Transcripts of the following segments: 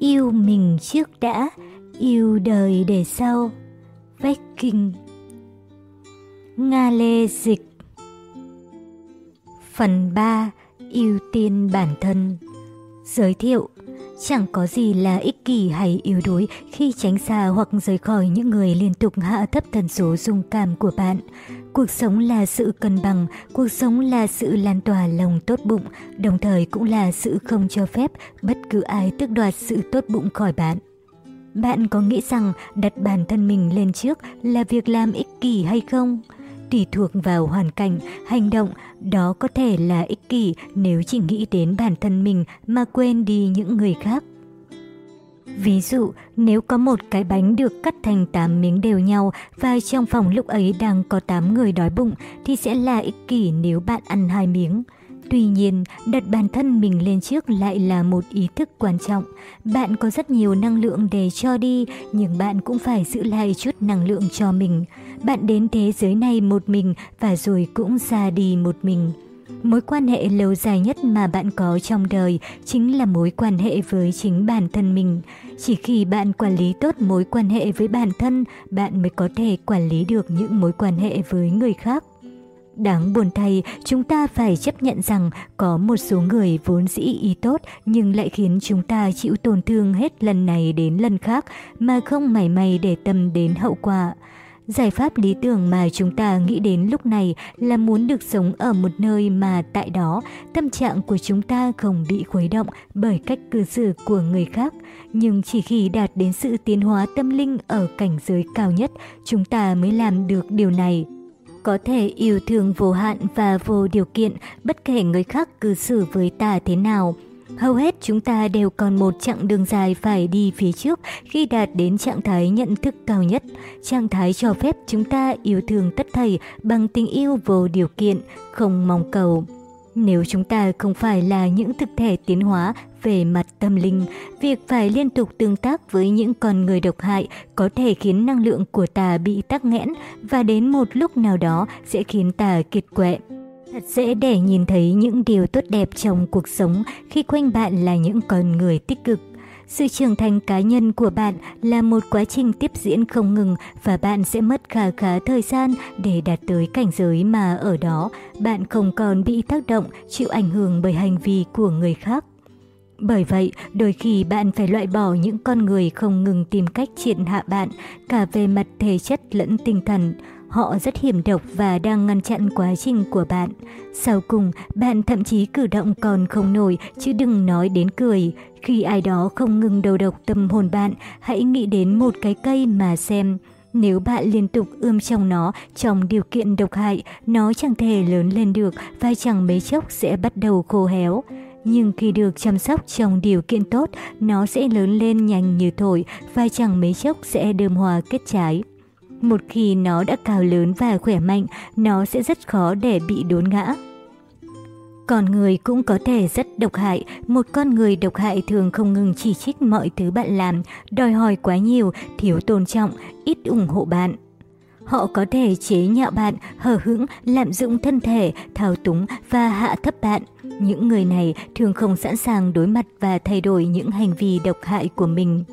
yêu mình trước đã, yêu đời để sau. Vách kinh Nga Lê Dịch Phần 3. Ưu tiên bản thân Giới thiệu Chẳng có gì là ích kỷ hay yếu đuối khi tránh xa hoặc rời khỏi những người liên tục hạ thấp tần số dung cảm của bạn. Cuộc sống là sự cân bằng, cuộc sống là sự lan tỏa lòng tốt bụng, đồng thời cũng là sự không cho phép bất cứ ai tước đoạt sự tốt bụng khỏi bạn. Bạn có nghĩ rằng đặt bản thân mình lên trước là việc làm ích kỷ hay không? Tùy thuộc vào hoàn cảnh, hành động, đó có thể là ích kỷ nếu chỉ nghĩ đến bản thân mình mà quên đi những người khác. Ví dụ, nếu có một cái bánh được cắt thành 8 miếng đều nhau và trong phòng lúc ấy đang có 8 người đói bụng thì sẽ là ích kỷ nếu bạn ăn hai miếng. Tuy nhiên, đặt bản thân mình lên trước lại là một ý thức quan trọng. Bạn có rất nhiều năng lượng để cho đi, nhưng bạn cũng phải giữ lại chút năng lượng cho mình. Bạn đến thế giới này một mình và rồi cũng ra đi một mình. Mối quan hệ lâu dài nhất mà bạn có trong đời chính là mối quan hệ với chính bản thân mình. Chỉ khi bạn quản lý tốt mối quan hệ với bản thân, bạn mới có thể quản lý được những mối quan hệ với người khác. Đáng buồn thay, chúng ta phải chấp nhận rằng có một số người vốn dĩ ý tốt nhưng lại khiến chúng ta chịu tổn thương hết lần này đến lần khác mà không mảy may để tâm đến hậu quả. Giải pháp lý tưởng mà chúng ta nghĩ đến lúc này là muốn được sống ở một nơi mà tại đó tâm trạng của chúng ta không bị khuấy động bởi cách cư xử của người khác. Nhưng chỉ khi đạt đến sự tiến hóa tâm linh ở cảnh giới cao nhất, chúng ta mới làm được điều này. Có thể yêu thương vô hạn và vô điều kiện bất kể người khác cư xử với ta thế nào. Hầu hết chúng ta đều còn một chặng đường dài phải đi phía trước khi đạt đến trạng thái nhận thức cao nhất. Trạng thái cho phép chúng ta yêu thương tất thầy bằng tình yêu vô điều kiện, không mong cầu. Nếu chúng ta không phải là những thực thể tiến hóa về mặt tâm linh, việc phải liên tục tương tác với những con người độc hại có thể khiến năng lượng của ta bị tắc nghẽn và đến một lúc nào đó sẽ khiến ta kiệt quệ. Thật dễ để nhìn thấy những điều tốt đẹp trong cuộc sống khi quanh bạn là những con người tích cực. Sự trưởng thành cá nhân của bạn là một quá trình tiếp diễn không ngừng và bạn sẽ mất khá khá thời gian để đạt tới cảnh giới mà ở đó bạn không còn bị tác động, chịu ảnh hưởng bởi hành vi của người khác. Bởi vậy, đôi khi bạn phải loại bỏ những con người không ngừng tìm cách triện hạ bạn, cả về mặt thể chất lẫn tinh thần. Họ rất hiểm độc và đang ngăn chặn quá trình của bạn. Sau cùng, bạn thậm chí cử động còn không nổi, chứ đừng nói đến cười. Khi ai đó không ngừng đầu độc tâm hồn bạn, hãy nghĩ đến một cái cây mà xem. Nếu bạn liên tục ươm trong nó trong điều kiện độc hại, nó chẳng thể lớn lên được và chẳng mấy chốc sẽ bắt đầu khô héo. Nhưng khi được chăm sóc trong điều kiện tốt, nó sẽ lớn lên nhanh như thổi và chẳng mấy chốc sẽ đơm hoa kết trái. Một khi nó đã cao lớn và khỏe mạnh, nó sẽ rất khó để bị đốn ngã. Con người cũng có thể rất độc hại, một con người độc hại thường không ngừng chỉ trích mọi thứ bạn làm, đòi hỏi quá nhiều, thiếu tôn trọng, ít ủng hộ bạn. Họ có thể chế nhạo bạn, hờ hững, lạm dụng thân thể, thao túng và hạ thấp bạn. Những người này thường không sẵn sàng đối mặt và thay đổi những hành vi độc hại của mình.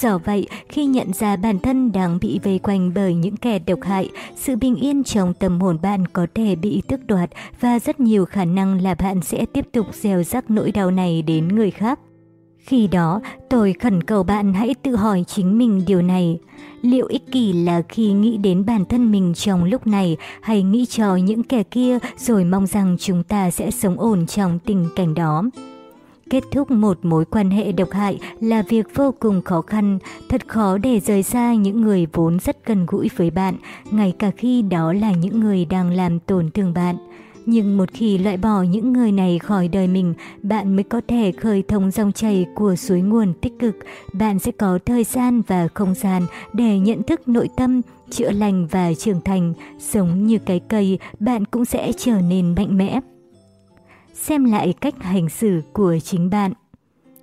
Do vậy, khi nhận ra bản thân đang bị vây quanh bởi những kẻ độc hại, sự bình yên trong tâm hồn bạn có thể bị tước đoạt và rất nhiều khả năng là bạn sẽ tiếp tục gieo rắc nỗi đau này đến người khác. Khi đó, tôi khẩn cầu bạn hãy tự hỏi chính mình điều này. Liệu ích kỷ là khi nghĩ đến bản thân mình trong lúc này hay nghĩ cho những kẻ kia rồi mong rằng chúng ta sẽ sống ổn trong tình cảnh đó? Kết thúc một mối quan hệ độc hại là việc vô cùng khó khăn, thật khó để rời xa những người vốn rất gần gũi với bạn, ngay cả khi đó là những người đang làm tổn thương bạn. Nhưng một khi loại bỏ những người này khỏi đời mình, bạn mới có thể khơi thông dòng chảy của suối nguồn tích cực. Bạn sẽ có thời gian và không gian để nhận thức nội tâm, chữa lành và trưởng thành. Giống như cái cây, bạn cũng sẽ trở nên mạnh mẽ xem lại cách hành xử của chính bạn.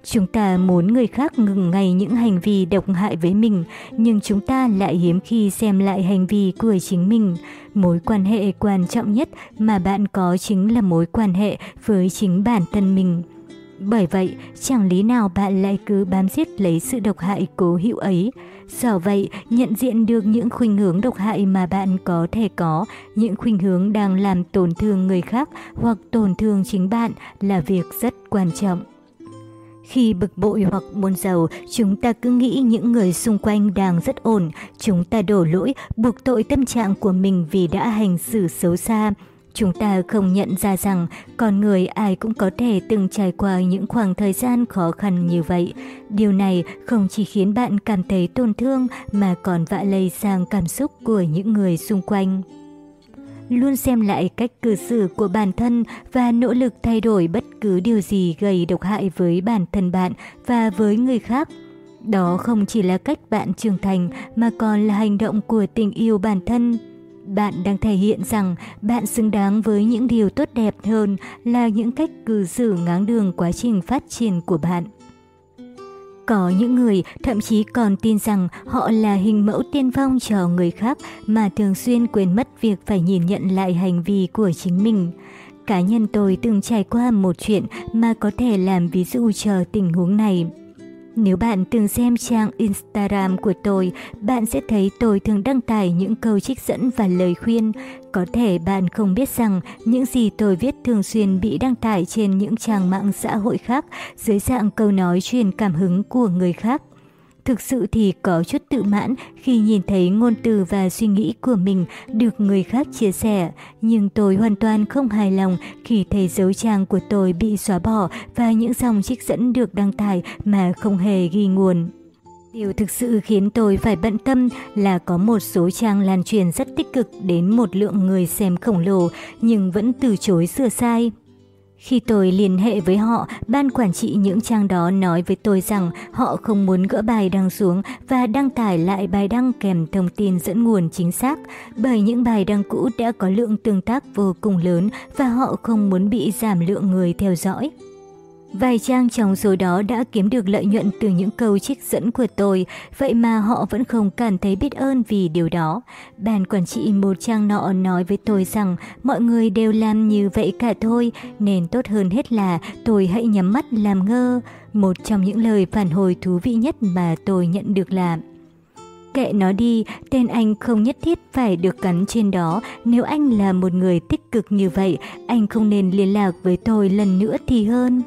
Chúng ta muốn người khác ngừng ngay những hành vi độc hại với mình, nhưng chúng ta lại hiếm khi xem lại hành vi của chính mình. Mối quan hệ quan trọng nhất mà bạn có chính là mối quan hệ với chính bản thân mình. Bởi vậy, chẳng lý nào bạn lại cứ bám giết lấy sự độc hại cố hữu ấy. Do vậy, nhận diện được những khuynh hướng độc hại mà bạn có thể có, những khuynh hướng đang làm tổn thương người khác hoặc tổn thương chính bạn là việc rất quan trọng. Khi bực bội hoặc buồn giàu, chúng ta cứ nghĩ những người xung quanh đang rất ổn. Chúng ta đổ lỗi, buộc tội tâm trạng của mình vì đã hành xử xấu xa. Chúng ta không nhận ra rằng con người ai cũng có thể từng trải qua những khoảng thời gian khó khăn như vậy. Điều này không chỉ khiến bạn cảm thấy tổn thương mà còn vạ lây sang cảm xúc của những người xung quanh luôn xem lại cách cư xử của bản thân và nỗ lực thay đổi bất cứ điều gì gây độc hại với bản thân bạn và với người khác. Đó không chỉ là cách bạn trưởng thành mà còn là hành động của tình yêu bản thân. Bạn đang thể hiện rằng bạn xứng đáng với những điều tốt đẹp hơn là những cách cư xử ngáng đường quá trình phát triển của bạn. Có những người thậm chí còn tin rằng họ là hình mẫu tiên phong cho người khác mà thường xuyên quên mất việc phải nhìn nhận lại hành vi của chính mình. Cá nhân tôi từng trải qua một chuyện mà có thể làm ví dụ cho tình huống này. Nếu bạn từng xem trang Instagram của tôi, bạn sẽ thấy tôi thường đăng tải những câu trích dẫn và lời khuyên. Có thể bạn không biết rằng những gì tôi viết thường xuyên bị đăng tải trên những trang mạng xã hội khác dưới dạng câu nói truyền cảm hứng của người khác. Thực sự thì có chút tự mãn khi nhìn thấy ngôn từ và suy nghĩ của mình được người khác chia sẻ, nhưng tôi hoàn toàn không hài lòng khi thấy dấu trang của tôi bị xóa bỏ và những dòng trích dẫn được đăng tải mà không hề ghi nguồn. Điều thực sự khiến tôi phải bận tâm là có một số trang lan truyền rất tích cực đến một lượng người xem khổng lồ nhưng vẫn từ chối sửa sai. Khi tôi liên hệ với họ, ban quản trị những trang đó nói với tôi rằng họ không muốn gỡ bài đăng xuống và đăng tải lại bài đăng kèm thông tin dẫn nguồn chính xác, bởi những bài đăng cũ đã có lượng tương tác vô cùng lớn và họ không muốn bị giảm lượng người theo dõi. Vài trang trong số đó đã kiếm được lợi nhuận từ những câu trích dẫn của tôi, vậy mà họ vẫn không cảm thấy biết ơn vì điều đó. bàn quản trị một trang nọ nói với tôi rằng mọi người đều làm như vậy cả thôi, nên tốt hơn hết là tôi hãy nhắm mắt làm ngơ. Một trong những lời phản hồi thú vị nhất mà tôi nhận được là Kệ nó đi, tên anh không nhất thiết phải được gắn trên đó. Nếu anh là một người tích cực như vậy, anh không nên liên lạc với tôi lần nữa thì hơn.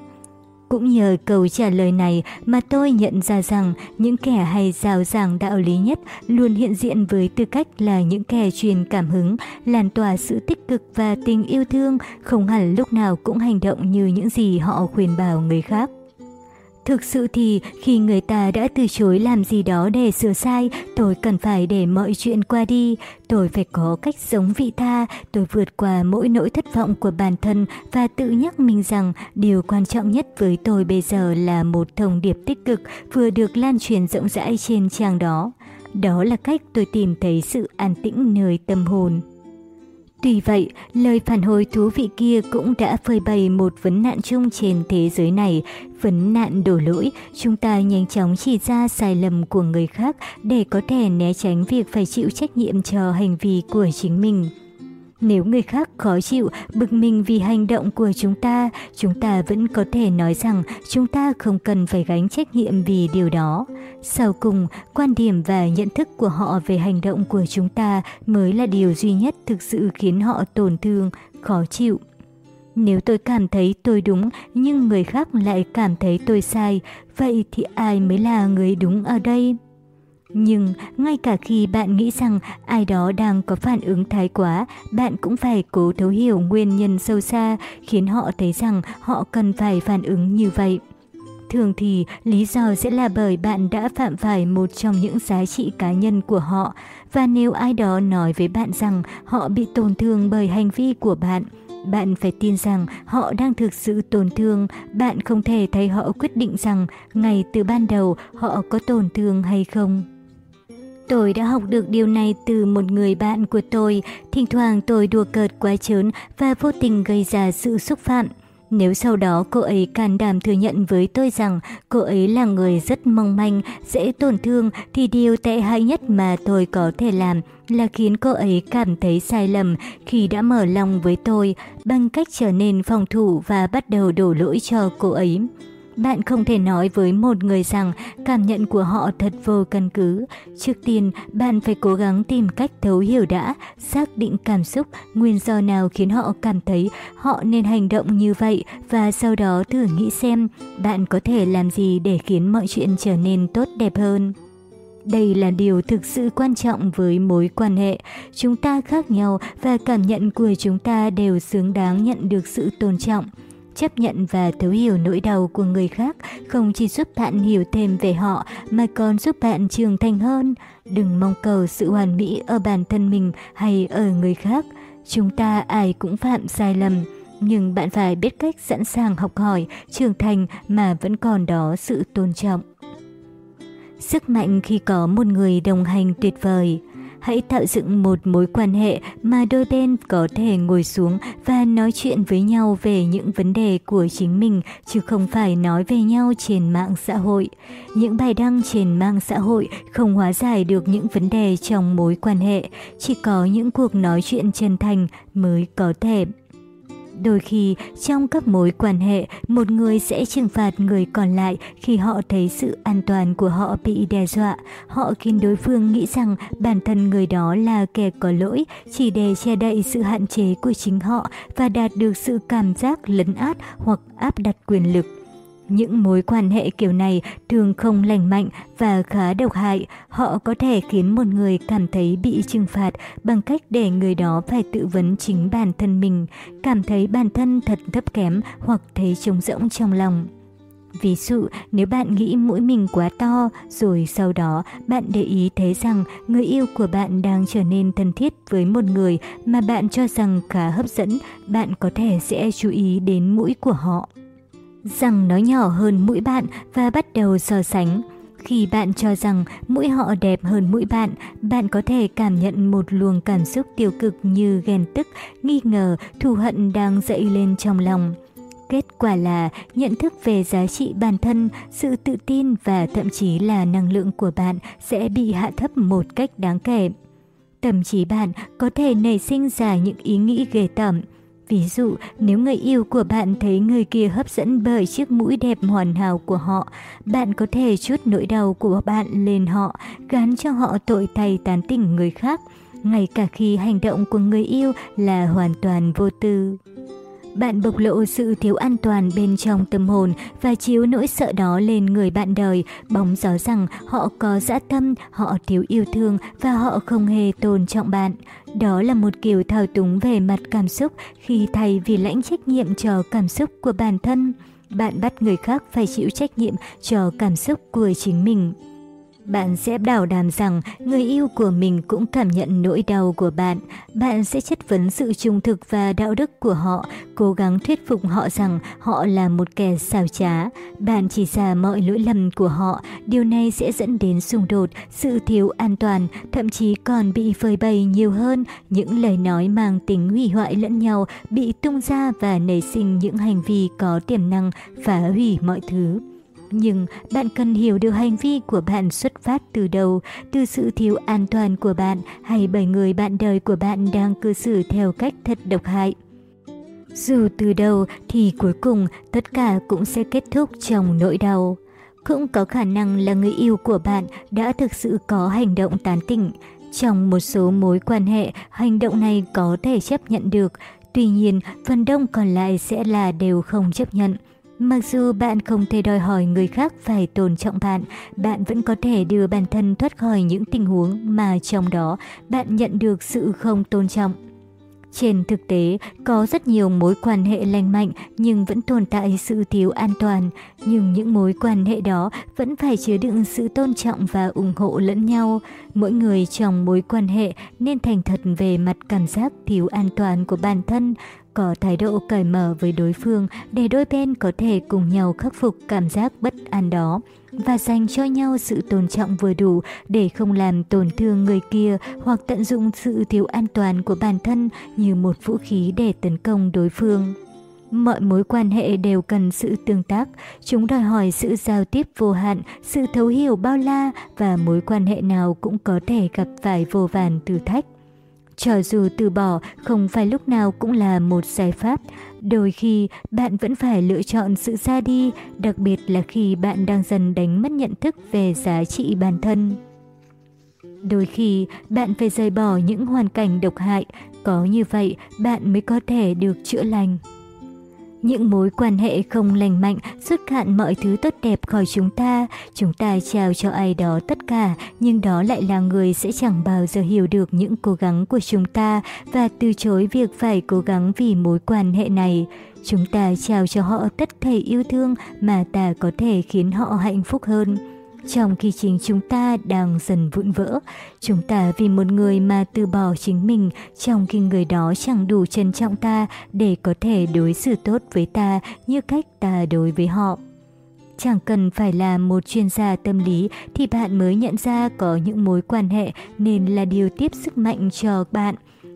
Cũng nhờ câu trả lời này mà tôi nhận ra rằng những kẻ hay rào giảng đạo lý nhất luôn hiện diện với tư cách là những kẻ truyền cảm hứng, lan tỏa sự tích cực và tình yêu thương, không hẳn lúc nào cũng hành động như những gì họ khuyên bảo người khác. Thực sự thì khi người ta đã từ chối làm gì đó để sửa sai, tôi cần phải để mọi chuyện qua đi. Tôi phải có cách sống vị tha, tôi vượt qua mỗi nỗi thất vọng của bản thân và tự nhắc mình rằng điều quan trọng nhất với tôi bây giờ là một thông điệp tích cực vừa được lan truyền rộng rãi trên trang đó. Đó là cách tôi tìm thấy sự an tĩnh nơi tâm hồn. Tuy vậy, lời phản hồi thú vị kia cũng đã phơi bày một vấn nạn chung trên thế giới này, vấn nạn đổ lỗi. Chúng ta nhanh chóng chỉ ra sai lầm của người khác để có thể né tránh việc phải chịu trách nhiệm cho hành vi của chính mình. Nếu người khác khó chịu, bực mình vì hành động của chúng ta, chúng ta vẫn có thể nói rằng chúng ta không cần phải gánh trách nhiệm vì điều đó. Sau cùng, quan điểm và nhận thức của họ về hành động của chúng ta mới là điều duy nhất thực sự khiến họ tổn thương, khó chịu. Nếu tôi cảm thấy tôi đúng nhưng người khác lại cảm thấy tôi sai, vậy thì ai mới là người đúng ở đây? Nhưng ngay cả khi bạn nghĩ rằng ai đó đang có phản ứng thái quá, bạn cũng phải cố thấu hiểu nguyên nhân sâu xa khiến họ thấy rằng họ cần phải phản ứng như vậy. Thường thì lý do sẽ là bởi bạn đã phạm phải một trong những giá trị cá nhân của họ và nếu ai đó nói với bạn rằng họ bị tổn thương bởi hành vi của bạn, bạn phải tin rằng họ đang thực sự tổn thương, bạn không thể thấy họ quyết định rằng ngay từ ban đầu họ có tổn thương hay không. Tôi đã học được điều này từ một người bạn của tôi, thỉnh thoảng tôi đùa cợt quá chớn và vô tình gây ra sự xúc phạm. Nếu sau đó cô ấy can đảm thừa nhận với tôi rằng cô ấy là người rất mong manh, dễ tổn thương thì điều tệ hại nhất mà tôi có thể làm là khiến cô ấy cảm thấy sai lầm khi đã mở lòng với tôi bằng cách trở nên phòng thủ và bắt đầu đổ lỗi cho cô ấy. Bạn không thể nói với một người rằng cảm nhận của họ thật vô căn cứ. Trước tiên, bạn phải cố gắng tìm cách thấu hiểu đã, xác định cảm xúc, nguyên do nào khiến họ cảm thấy họ nên hành động như vậy và sau đó thử nghĩ xem bạn có thể làm gì để khiến mọi chuyện trở nên tốt đẹp hơn. Đây là điều thực sự quan trọng với mối quan hệ. Chúng ta khác nhau và cảm nhận của chúng ta đều xứng đáng nhận được sự tôn trọng. Chấp nhận và thấu hiểu nỗi đau của người khác không chỉ giúp bạn hiểu thêm về họ mà còn giúp bạn trưởng thành hơn. Đừng mong cầu sự hoàn mỹ ở bản thân mình hay ở người khác. Chúng ta ai cũng phạm sai lầm, nhưng bạn phải biết cách sẵn sàng học hỏi, trưởng thành mà vẫn còn đó sự tôn trọng. Sức mạnh khi có một người đồng hành tuyệt vời Hãy tạo dựng một mối quan hệ mà đôi bên có thể ngồi xuống và nói chuyện với nhau về những vấn đề của chính mình, chứ không phải nói về nhau trên mạng xã hội. Những bài đăng trên mạng xã hội không hóa giải được những vấn đề trong mối quan hệ, chỉ có những cuộc nói chuyện chân thành mới có thể Đôi khi, trong các mối quan hệ, một người sẽ trừng phạt người còn lại khi họ thấy sự an toàn của họ bị đe dọa. Họ khiến đối phương nghĩ rằng bản thân người đó là kẻ có lỗi, chỉ để che đậy sự hạn chế của chính họ và đạt được sự cảm giác lấn át hoặc áp đặt quyền lực. Những mối quan hệ kiểu này thường không lành mạnh và khá độc hại. Họ có thể khiến một người cảm thấy bị trừng phạt bằng cách để người đó phải tự vấn chính bản thân mình, cảm thấy bản thân thật thấp kém hoặc thấy trống rỗng trong lòng. Ví dụ, nếu bạn nghĩ mũi mình quá to, rồi sau đó bạn để ý thấy rằng người yêu của bạn đang trở nên thân thiết với một người mà bạn cho rằng khá hấp dẫn, bạn có thể sẽ chú ý đến mũi của họ rằng nó nhỏ hơn mũi bạn và bắt đầu so sánh. Khi bạn cho rằng mũi họ đẹp hơn mũi bạn, bạn có thể cảm nhận một luồng cảm xúc tiêu cực như ghen tức, nghi ngờ, thù hận đang dậy lên trong lòng. Kết quả là nhận thức về giá trị bản thân, sự tự tin và thậm chí là năng lượng của bạn sẽ bị hạ thấp một cách đáng kể. Thậm chí bạn có thể nảy sinh ra những ý nghĩ ghê tởm, Ví dụ, nếu người yêu của bạn thấy người kia hấp dẫn bởi chiếc mũi đẹp hoàn hảo của họ, bạn có thể chút nỗi đau của bạn lên họ, gán cho họ tội tay tán tỉnh người khác, ngay cả khi hành động của người yêu là hoàn toàn vô tư. Bạn bộc lộ sự thiếu an toàn bên trong tâm hồn và chiếu nỗi sợ đó lên người bạn đời, bóng gió rằng họ có dã tâm, họ thiếu yêu thương và họ không hề tôn trọng bạn. Đó là một kiểu thao túng về mặt cảm xúc khi thay vì lãnh trách nhiệm cho cảm xúc của bản thân, bạn bắt người khác phải chịu trách nhiệm cho cảm xúc của chính mình. Bạn sẽ bảo đảm rằng người yêu của mình cũng cảm nhận nỗi đau của bạn. Bạn sẽ chất vấn sự trung thực và đạo đức của họ, cố gắng thuyết phục họ rằng họ là một kẻ xào trá. Bạn chỉ ra mọi lỗi lầm của họ, điều này sẽ dẫn đến xung đột, sự thiếu an toàn, thậm chí còn bị phơi bày nhiều hơn. Những lời nói mang tính hủy hoại lẫn nhau bị tung ra và nảy sinh những hành vi có tiềm năng phá hủy mọi thứ. Nhưng bạn cần hiểu được hành vi của bạn xuất phát từ đâu, từ sự thiếu an toàn của bạn hay bởi người bạn đời của bạn đang cư xử theo cách thật độc hại. Dù từ đầu thì cuối cùng tất cả cũng sẽ kết thúc trong nỗi đau. Cũng có khả năng là người yêu của bạn đã thực sự có hành động tán tỉnh. Trong một số mối quan hệ, hành động này có thể chấp nhận được, tuy nhiên phần đông còn lại sẽ là đều không chấp nhận. Mặc dù bạn không thể đòi hỏi người khác phải tôn trọng bạn, bạn vẫn có thể đưa bản thân thoát khỏi những tình huống mà trong đó bạn nhận được sự không tôn trọng. Trên thực tế, có rất nhiều mối quan hệ lành mạnh nhưng vẫn tồn tại sự thiếu an toàn. Nhưng những mối quan hệ đó vẫn phải chứa đựng sự tôn trọng và ủng hộ lẫn nhau. Mỗi người trong mối quan hệ nên thành thật về mặt cảm giác thiếu an toàn của bản thân, có thái độ cởi mở với đối phương để đôi bên có thể cùng nhau khắc phục cảm giác bất an đó và dành cho nhau sự tôn trọng vừa đủ để không làm tổn thương người kia hoặc tận dụng sự thiếu an toàn của bản thân như một vũ khí để tấn công đối phương. Mọi mối quan hệ đều cần sự tương tác, chúng đòi hỏi sự giao tiếp vô hạn, sự thấu hiểu bao la và mối quan hệ nào cũng có thể gặp phải vô vàn thử thách. Cho dù từ bỏ không phải lúc nào cũng là một giải pháp, đôi khi bạn vẫn phải lựa chọn sự ra đi, đặc biệt là khi bạn đang dần đánh mất nhận thức về giá trị bản thân. Đôi khi bạn phải rời bỏ những hoàn cảnh độc hại, có như vậy bạn mới có thể được chữa lành. Những mối quan hệ không lành mạnh rút cạn mọi thứ tốt đẹp khỏi chúng ta. Chúng ta trao cho ai đó tất cả, nhưng đó lại là người sẽ chẳng bao giờ hiểu được những cố gắng của chúng ta và từ chối việc phải cố gắng vì mối quan hệ này. Chúng ta trao cho họ tất thể yêu thương mà ta có thể khiến họ hạnh phúc hơn. Trong khi chính chúng ta đang dần vụn vỡ, chúng ta vì một người mà từ bỏ chính mình trong khi người đó chẳng đủ trân trọng ta để có thể đối xử tốt với ta như cách ta đối với họ. Chẳng cần phải là một chuyên gia tâm lý thì bạn mới nhận ra có những mối quan hệ nên là điều tiếp sức mạnh cho bạn.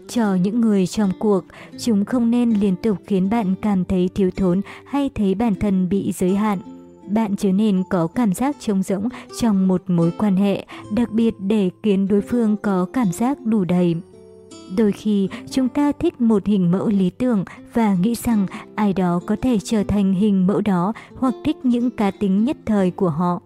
Cho những người trong cuộc, chúng không nên liên tục khiến bạn cảm thấy thiếu thốn hay thấy bản thân bị giới hạn bạn trở nên có cảm giác trống rỗng trong một mối quan hệ, đặc biệt để khiến đối phương có cảm giác đủ đầy. Đôi khi chúng ta thích một hình mẫu lý tưởng và nghĩ rằng ai đó có thể trở thành hình mẫu đó hoặc thích những cá tính nhất thời của họ.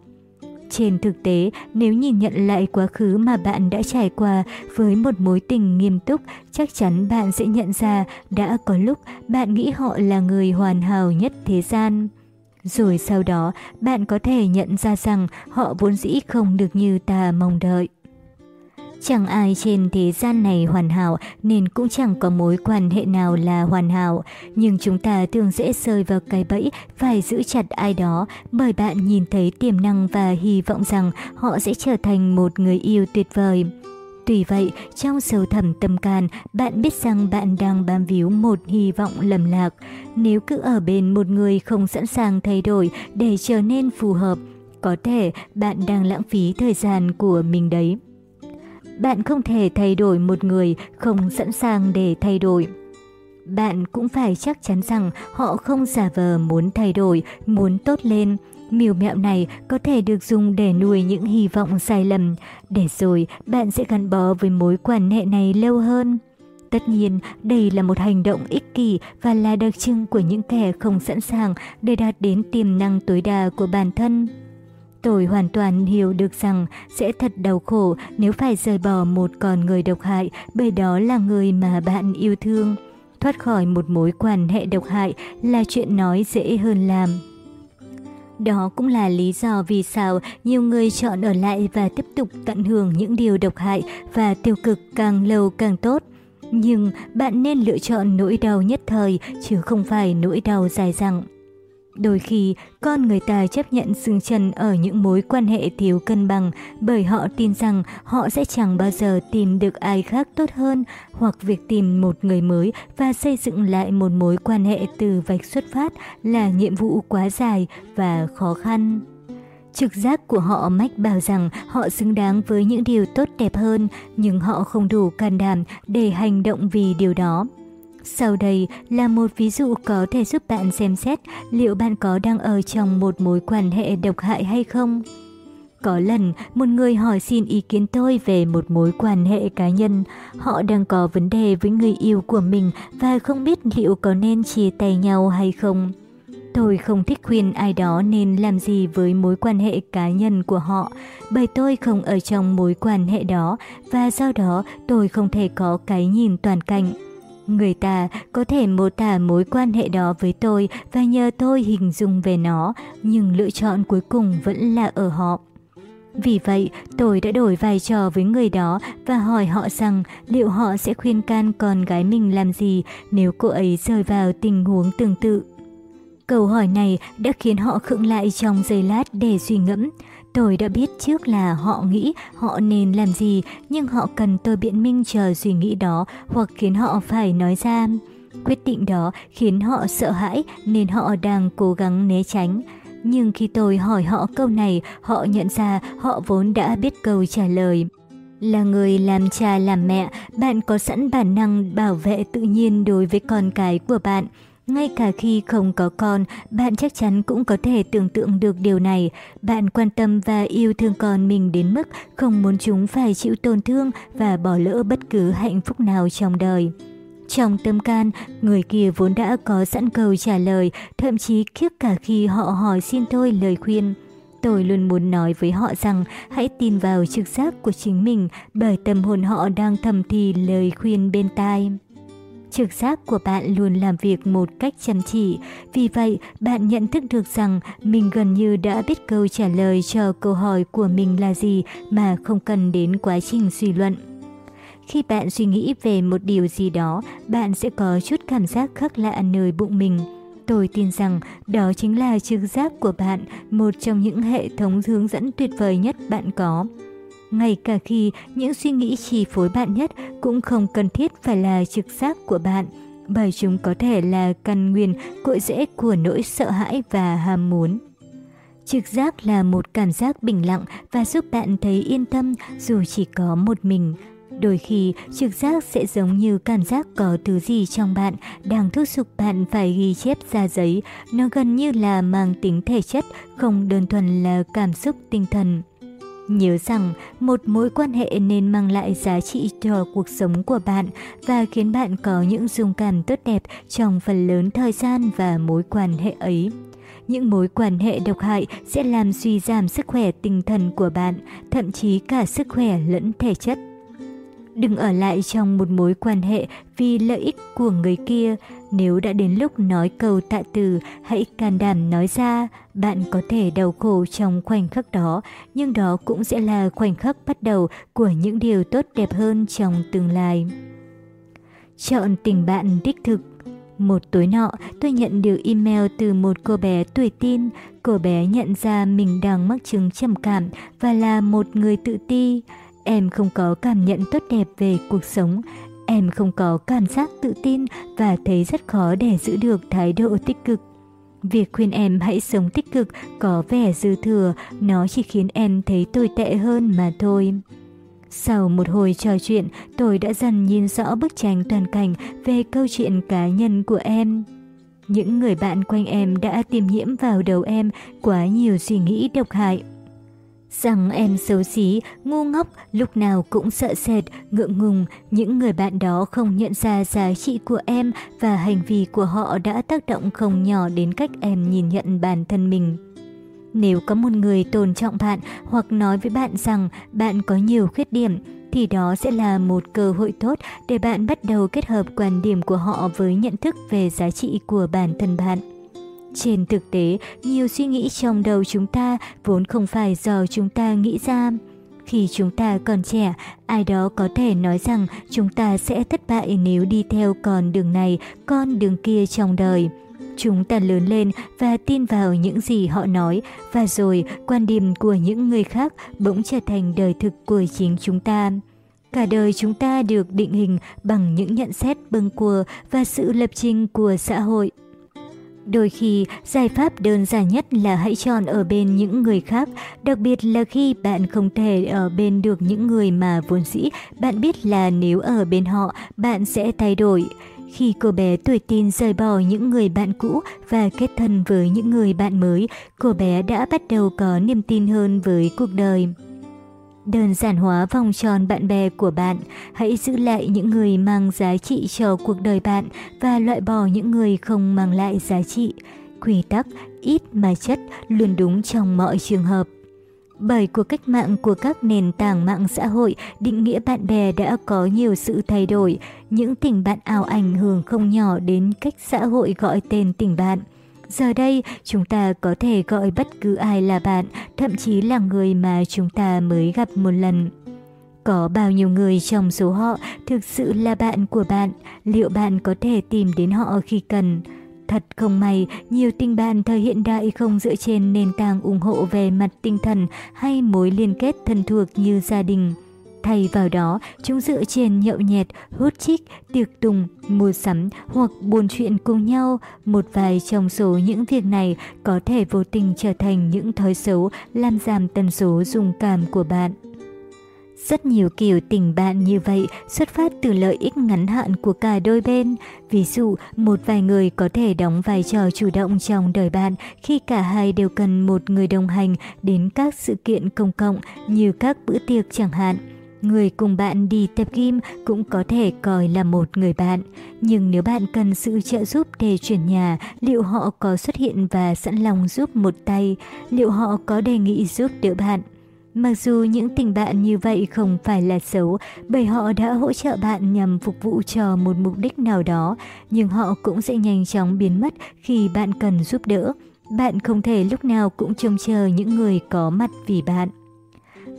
Trên thực tế, nếu nhìn nhận lại quá khứ mà bạn đã trải qua với một mối tình nghiêm túc, chắc chắn bạn sẽ nhận ra đã có lúc bạn nghĩ họ là người hoàn hảo nhất thế gian. Rồi sau đó, bạn có thể nhận ra rằng họ vốn dĩ không được như ta mong đợi. Chẳng ai trên thế gian này hoàn hảo nên cũng chẳng có mối quan hệ nào là hoàn hảo. Nhưng chúng ta thường dễ rơi vào cái bẫy phải giữ chặt ai đó bởi bạn nhìn thấy tiềm năng và hy vọng rằng họ sẽ trở thành một người yêu tuyệt vời. Tuy vậy, trong sâu thẳm tâm can, bạn biết rằng bạn đang bám víu một hy vọng lầm lạc. Nếu cứ ở bên một người không sẵn sàng thay đổi để trở nên phù hợp, có thể bạn đang lãng phí thời gian của mình đấy. Bạn không thể thay đổi một người không sẵn sàng để thay đổi. Bạn cũng phải chắc chắn rằng họ không giả vờ muốn thay đổi, muốn tốt lên, Miều mẹo này có thể được dùng để nuôi những hy vọng sai lầm, để rồi bạn sẽ gắn bó với mối quan hệ này lâu hơn. Tất nhiên, đây là một hành động ích kỷ và là đặc trưng của những kẻ không sẵn sàng để đạt đến tiềm năng tối đa của bản thân. Tôi hoàn toàn hiểu được rằng sẽ thật đau khổ nếu phải rời bỏ một con người độc hại bởi đó là người mà bạn yêu thương. Thoát khỏi một mối quan hệ độc hại là chuyện nói dễ hơn làm. Đó cũng là lý do vì sao nhiều người chọn ở lại và tiếp tục tận hưởng những điều độc hại và tiêu cực càng lâu càng tốt. Nhưng bạn nên lựa chọn nỗi đau nhất thời, chứ không phải nỗi đau dài dẳng. Đôi khi, con người ta chấp nhận dừng chân ở những mối quan hệ thiếu cân bằng bởi họ tin rằng họ sẽ chẳng bao giờ tìm được ai khác tốt hơn hoặc việc tìm một người mới và xây dựng lại một mối quan hệ từ vạch xuất phát là nhiệm vụ quá dài và khó khăn. Trực giác của họ mách bảo rằng họ xứng đáng với những điều tốt đẹp hơn, nhưng họ không đủ can đảm để hành động vì điều đó. Sau đây là một ví dụ có thể giúp bạn xem xét liệu bạn có đang ở trong một mối quan hệ độc hại hay không. Có lần, một người hỏi xin ý kiến tôi về một mối quan hệ cá nhân. Họ đang có vấn đề với người yêu của mình và không biết liệu có nên chia tay nhau hay không. Tôi không thích khuyên ai đó nên làm gì với mối quan hệ cá nhân của họ, bởi tôi không ở trong mối quan hệ đó và do đó tôi không thể có cái nhìn toàn cảnh. Người ta có thể mô tả mối quan hệ đó với tôi và nhờ tôi hình dung về nó, nhưng lựa chọn cuối cùng vẫn là ở họ. Vì vậy, tôi đã đổi vai trò với người đó và hỏi họ rằng liệu họ sẽ khuyên can con gái mình làm gì nếu cô ấy rơi vào tình huống tương tự. Câu hỏi này đã khiến họ khựng lại trong giây lát để suy ngẫm. Tôi đã biết trước là họ nghĩ họ nên làm gì, nhưng họ cần tôi biện minh chờ suy nghĩ đó hoặc khiến họ phải nói ra. Quyết định đó khiến họ sợ hãi nên họ đang cố gắng né tránh. Nhưng khi tôi hỏi họ câu này, họ nhận ra họ vốn đã biết câu trả lời. Là người làm cha làm mẹ, bạn có sẵn bản năng bảo vệ tự nhiên đối với con cái của bạn. Ngay cả khi không có con, bạn chắc chắn cũng có thể tưởng tượng được điều này. Bạn quan tâm và yêu thương con mình đến mức không muốn chúng phải chịu tổn thương và bỏ lỡ bất cứ hạnh phúc nào trong đời. Trong tâm can, người kia vốn đã có sẵn câu trả lời, thậm chí khiếp cả khi họ hỏi xin tôi lời khuyên. Tôi luôn muốn nói với họ rằng hãy tin vào trực giác của chính mình bởi tâm hồn họ đang thầm thì lời khuyên bên tai. Trực giác của bạn luôn làm việc một cách chăm chỉ, vì vậy bạn nhận thức được rằng mình gần như đã biết câu trả lời cho câu hỏi của mình là gì mà không cần đến quá trình suy luận. Khi bạn suy nghĩ về một điều gì đó, bạn sẽ có chút cảm giác khác lạ nơi bụng mình. Tôi tin rằng đó chính là trực giác của bạn, một trong những hệ thống hướng dẫn tuyệt vời nhất bạn có. Ngay cả khi những suy nghĩ chi phối bạn nhất cũng không cần thiết phải là trực giác của bạn, bởi chúng có thể là căn nguyên cội rễ của nỗi sợ hãi và ham muốn. Trực giác là một cảm giác bình lặng và giúp bạn thấy yên tâm dù chỉ có một mình. Đôi khi, trực giác sẽ giống như cảm giác có thứ gì trong bạn đang thúc giục bạn phải ghi chép ra giấy. Nó gần như là mang tính thể chất, không đơn thuần là cảm xúc tinh thần. Nhớ rằng một mối quan hệ nên mang lại giá trị cho cuộc sống của bạn và khiến bạn có những dung cảm tốt đẹp trong phần lớn thời gian và mối quan hệ ấy. Những mối quan hệ độc hại sẽ làm suy giảm sức khỏe tinh thần của bạn, thậm chí cả sức khỏe lẫn thể chất. Đừng ở lại trong một mối quan hệ vì lợi ích của người kia. Nếu đã đến lúc nói câu tạ từ, hãy can đảm nói ra. Bạn có thể đau khổ trong khoảnh khắc đó, nhưng đó cũng sẽ là khoảnh khắc bắt đầu của những điều tốt đẹp hơn trong tương lai. Chọn tình bạn đích thực một tối nọ, tôi nhận được email từ một cô bé tuổi tin. Cô bé nhận ra mình đang mắc chứng trầm cảm và là một người tự ti. Em không có cảm nhận tốt đẹp về cuộc sống. Em không có cảm giác tự tin và thấy rất khó để giữ được thái độ tích cực. Việc khuyên em hãy sống tích cực có vẻ dư thừa, nó chỉ khiến em thấy tồi tệ hơn mà thôi. Sau một hồi trò chuyện, tôi đã dần nhìn rõ bức tranh toàn cảnh về câu chuyện cá nhân của em. Những người bạn quanh em đã tiêm nhiễm vào đầu em quá nhiều suy nghĩ độc hại. Rằng em xấu xí, ngu ngốc, lúc nào cũng sợ sệt, ngượng ngùng, những người bạn đó không nhận ra giá trị của em và hành vi của họ đã tác động không nhỏ đến cách em nhìn nhận bản thân mình. Nếu có một người tôn trọng bạn hoặc nói với bạn rằng bạn có nhiều khuyết điểm, thì đó sẽ là một cơ hội tốt để bạn bắt đầu kết hợp quan điểm của họ với nhận thức về giá trị của bản thân bạn. Trên thực tế, nhiều suy nghĩ trong đầu chúng ta vốn không phải do chúng ta nghĩ ra. Khi chúng ta còn trẻ, ai đó có thể nói rằng chúng ta sẽ thất bại nếu đi theo con đường này, con đường kia trong đời. Chúng ta lớn lên và tin vào những gì họ nói và rồi quan điểm của những người khác bỗng trở thành đời thực của chính chúng ta. Cả đời chúng ta được định hình bằng những nhận xét bâng cua và sự lập trình của xã hội. Đôi khi, giải pháp đơn giản nhất là hãy chọn ở bên những người khác, đặc biệt là khi bạn không thể ở bên được những người mà vốn dĩ bạn biết là nếu ở bên họ, bạn sẽ thay đổi. Khi cô bé tuổi tin rời bỏ những người bạn cũ và kết thân với những người bạn mới, cô bé đã bắt đầu có niềm tin hơn với cuộc đời. Đơn giản hóa vòng tròn bạn bè của bạn, hãy giữ lại những người mang giá trị cho cuộc đời bạn và loại bỏ những người không mang lại giá trị. Quy tắc ít mà chất luôn đúng trong mọi trường hợp. Bởi cuộc cách mạng của các nền tảng mạng xã hội, định nghĩa bạn bè đã có nhiều sự thay đổi. Những tình bạn ảo ảnh hưởng không nhỏ đến cách xã hội gọi tên tình bạn. Giờ đây, chúng ta có thể gọi bất cứ ai là bạn, thậm chí là người mà chúng ta mới gặp một lần. Có bao nhiêu người trong số họ thực sự là bạn của bạn, liệu bạn có thể tìm đến họ khi cần? Thật không may, nhiều tình bạn thời hiện đại không dựa trên nền tảng ủng hộ về mặt tinh thần hay mối liên kết thân thuộc như gia đình. Thay vào đó, chúng dựa trên nhậu nhẹt, hút chích, tiệc tùng, mua sắm hoặc buồn chuyện cùng nhau. Một vài trong số những việc này có thể vô tình trở thành những thói xấu làm giảm tần số dùng cảm của bạn. Rất nhiều kiểu tình bạn như vậy xuất phát từ lợi ích ngắn hạn của cả đôi bên. Ví dụ, một vài người có thể đóng vai trò chủ động trong đời bạn khi cả hai đều cần một người đồng hành đến các sự kiện công cộng như các bữa tiệc chẳng hạn. Người cùng bạn đi tập gym cũng có thể coi là một người bạn. Nhưng nếu bạn cần sự trợ giúp để chuyển nhà, liệu họ có xuất hiện và sẵn lòng giúp một tay? Liệu họ có đề nghị giúp đỡ bạn? Mặc dù những tình bạn như vậy không phải là xấu, bởi họ đã hỗ trợ bạn nhằm phục vụ cho một mục đích nào đó, nhưng họ cũng sẽ nhanh chóng biến mất khi bạn cần giúp đỡ. Bạn không thể lúc nào cũng trông chờ những người có mặt vì bạn.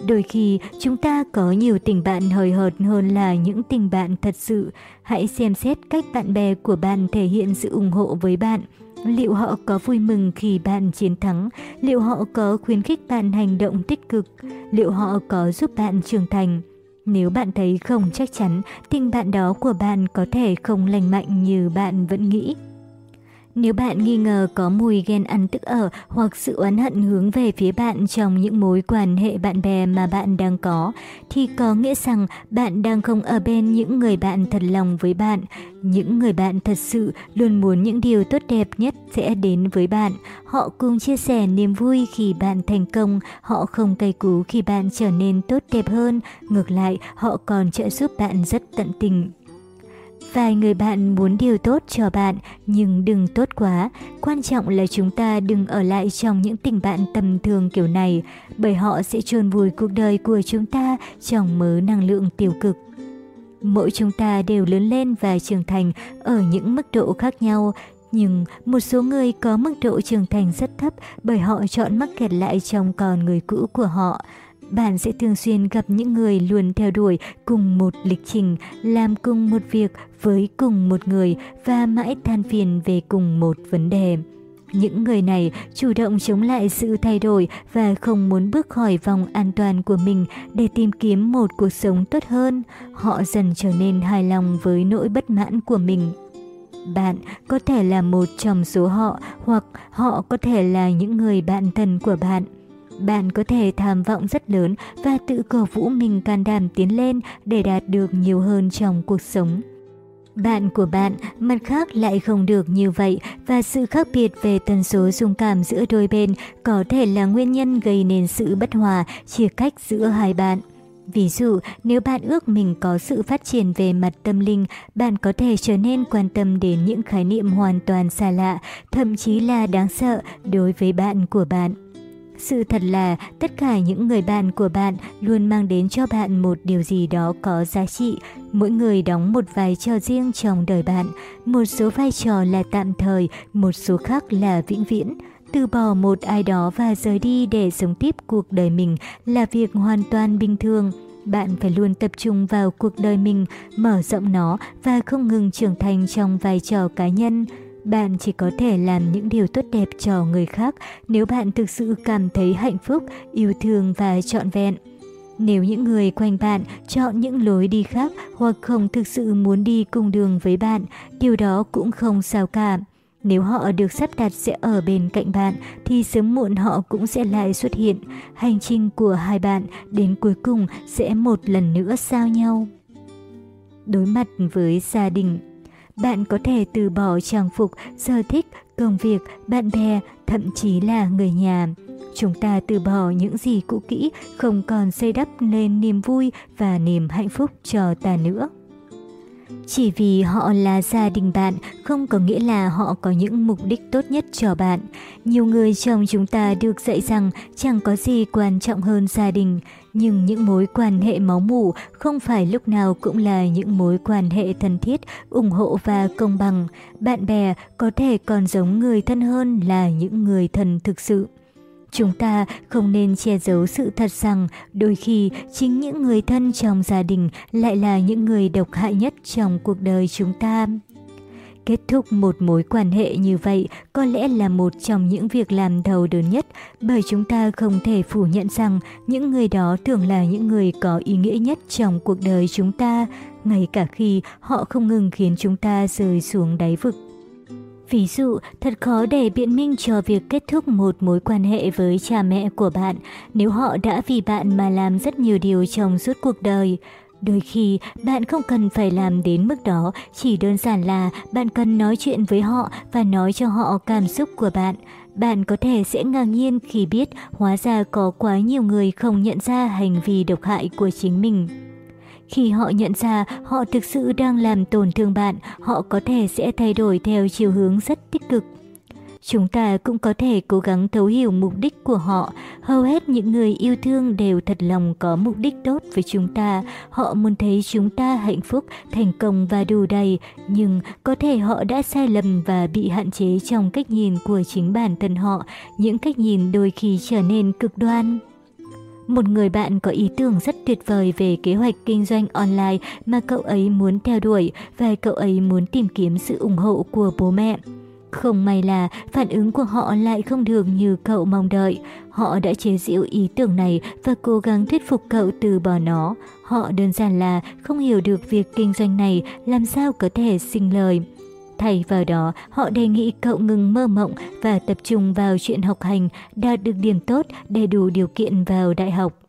Đôi khi chúng ta có nhiều tình bạn hời hợt hơn là những tình bạn thật sự. Hãy xem xét cách bạn bè của bạn thể hiện sự ủng hộ với bạn. Liệu họ có vui mừng khi bạn chiến thắng? Liệu họ có khuyến khích bạn hành động tích cực? Liệu họ có giúp bạn trưởng thành? Nếu bạn thấy không chắc chắn, tình bạn đó của bạn có thể không lành mạnh như bạn vẫn nghĩ. Nếu bạn nghi ngờ có mùi ghen ăn tức ở hoặc sự oán hận hướng về phía bạn trong những mối quan hệ bạn bè mà bạn đang có, thì có nghĩa rằng bạn đang không ở bên những người bạn thật lòng với bạn. Những người bạn thật sự luôn muốn những điều tốt đẹp nhất sẽ đến với bạn. Họ cùng chia sẻ niềm vui khi bạn thành công, họ không cay cú khi bạn trở nên tốt đẹp hơn. Ngược lại, họ còn trợ giúp bạn rất tận tình. Vài người bạn muốn điều tốt cho bạn, nhưng đừng tốt quá. Quan trọng là chúng ta đừng ở lại trong những tình bạn tầm thường kiểu này, bởi họ sẽ chôn vùi cuộc đời của chúng ta trong mớ năng lượng tiêu cực. Mỗi chúng ta đều lớn lên và trưởng thành ở những mức độ khác nhau, nhưng một số người có mức độ trưởng thành rất thấp bởi họ chọn mắc kẹt lại trong con người cũ của họ bạn sẽ thường xuyên gặp những người luôn theo đuổi cùng một lịch trình, làm cùng một việc với cùng một người và mãi than phiền về cùng một vấn đề. Những người này chủ động chống lại sự thay đổi và không muốn bước khỏi vòng an toàn của mình để tìm kiếm một cuộc sống tốt hơn. Họ dần trở nên hài lòng với nỗi bất mãn của mình. Bạn có thể là một trong số họ hoặc họ có thể là những người bạn thân của bạn. Bạn có thể tham vọng rất lớn và tự cổ vũ mình can đảm tiến lên để đạt được nhiều hơn trong cuộc sống. Bạn của bạn mặt khác lại không được như vậy và sự khác biệt về tần số dung cảm giữa đôi bên có thể là nguyên nhân gây nên sự bất hòa, chia cách giữa hai bạn. Ví dụ, nếu bạn ước mình có sự phát triển về mặt tâm linh, bạn có thể trở nên quan tâm đến những khái niệm hoàn toàn xa lạ, thậm chí là đáng sợ đối với bạn của bạn. Sự thật là tất cả những người bạn của bạn luôn mang đến cho bạn một điều gì đó có giá trị. Mỗi người đóng một vai trò riêng trong đời bạn. Một số vai trò là tạm thời, một số khác là vĩnh viễn. Từ bỏ một ai đó và rời đi để sống tiếp cuộc đời mình là việc hoàn toàn bình thường. Bạn phải luôn tập trung vào cuộc đời mình, mở rộng nó và không ngừng trưởng thành trong vai trò cá nhân. Bạn chỉ có thể làm những điều tốt đẹp cho người khác nếu bạn thực sự cảm thấy hạnh phúc, yêu thương và trọn vẹn. Nếu những người quanh bạn chọn những lối đi khác hoặc không thực sự muốn đi cùng đường với bạn, điều đó cũng không sao cả. Nếu họ được sắp đặt sẽ ở bên cạnh bạn thì sớm muộn họ cũng sẽ lại xuất hiện. Hành trình của hai bạn đến cuối cùng sẽ một lần nữa sao nhau. Đối mặt với gia đình bạn có thể từ bỏ trang phục, sở thích, công việc, bạn bè, thậm chí là người nhà. Chúng ta từ bỏ những gì cũ kỹ, không còn xây đắp lên niềm vui và niềm hạnh phúc cho ta nữa. Chỉ vì họ là gia đình bạn không có nghĩa là họ có những mục đích tốt nhất cho bạn. Nhiều người trong chúng ta được dạy rằng chẳng có gì quan trọng hơn gia đình, nhưng những mối quan hệ máu mủ không phải lúc nào cũng là những mối quan hệ thân thiết, ủng hộ và công bằng. Bạn bè có thể còn giống người thân hơn là những người thân thực sự. Chúng ta không nên che giấu sự thật rằng đôi khi chính những người thân trong gia đình lại là những người độc hại nhất trong cuộc đời chúng ta. Kết thúc một mối quan hệ như vậy có lẽ là một trong những việc làm đầu đớn nhất bởi chúng ta không thể phủ nhận rằng những người đó thường là những người có ý nghĩa nhất trong cuộc đời chúng ta, ngay cả khi họ không ngừng khiến chúng ta rơi xuống đáy vực. Ví dụ, thật khó để biện minh cho việc kết thúc một mối quan hệ với cha mẹ của bạn nếu họ đã vì bạn mà làm rất nhiều điều trong suốt cuộc đời. Đôi khi, bạn không cần phải làm đến mức đó, chỉ đơn giản là bạn cần nói chuyện với họ và nói cho họ cảm xúc của bạn. Bạn có thể sẽ ngạc nhiên khi biết hóa ra có quá nhiều người không nhận ra hành vi độc hại của chính mình. Khi họ nhận ra họ thực sự đang làm tổn thương bạn, họ có thể sẽ thay đổi theo chiều hướng rất tích cực. Chúng ta cũng có thể cố gắng thấu hiểu mục đích của họ. Hầu hết những người yêu thương đều thật lòng có mục đích tốt với chúng ta. Họ muốn thấy chúng ta hạnh phúc, thành công và đủ đầy. Nhưng có thể họ đã sai lầm và bị hạn chế trong cách nhìn của chính bản thân họ. Những cách nhìn đôi khi trở nên cực đoan. Một người bạn có ý tưởng rất tuyệt vời về kế hoạch kinh doanh online mà cậu ấy muốn theo đuổi và cậu ấy muốn tìm kiếm sự ủng hộ của bố mẹ. Không may là phản ứng của họ lại không được như cậu mong đợi. Họ đã chế giễu ý tưởng này và cố gắng thuyết phục cậu từ bỏ nó. Họ đơn giản là không hiểu được việc kinh doanh này làm sao có thể sinh lời. Thay vào đó, họ đề nghị cậu ngừng mơ mộng và tập trung vào chuyện học hành, đạt được điểm tốt để đủ điều kiện vào đại học.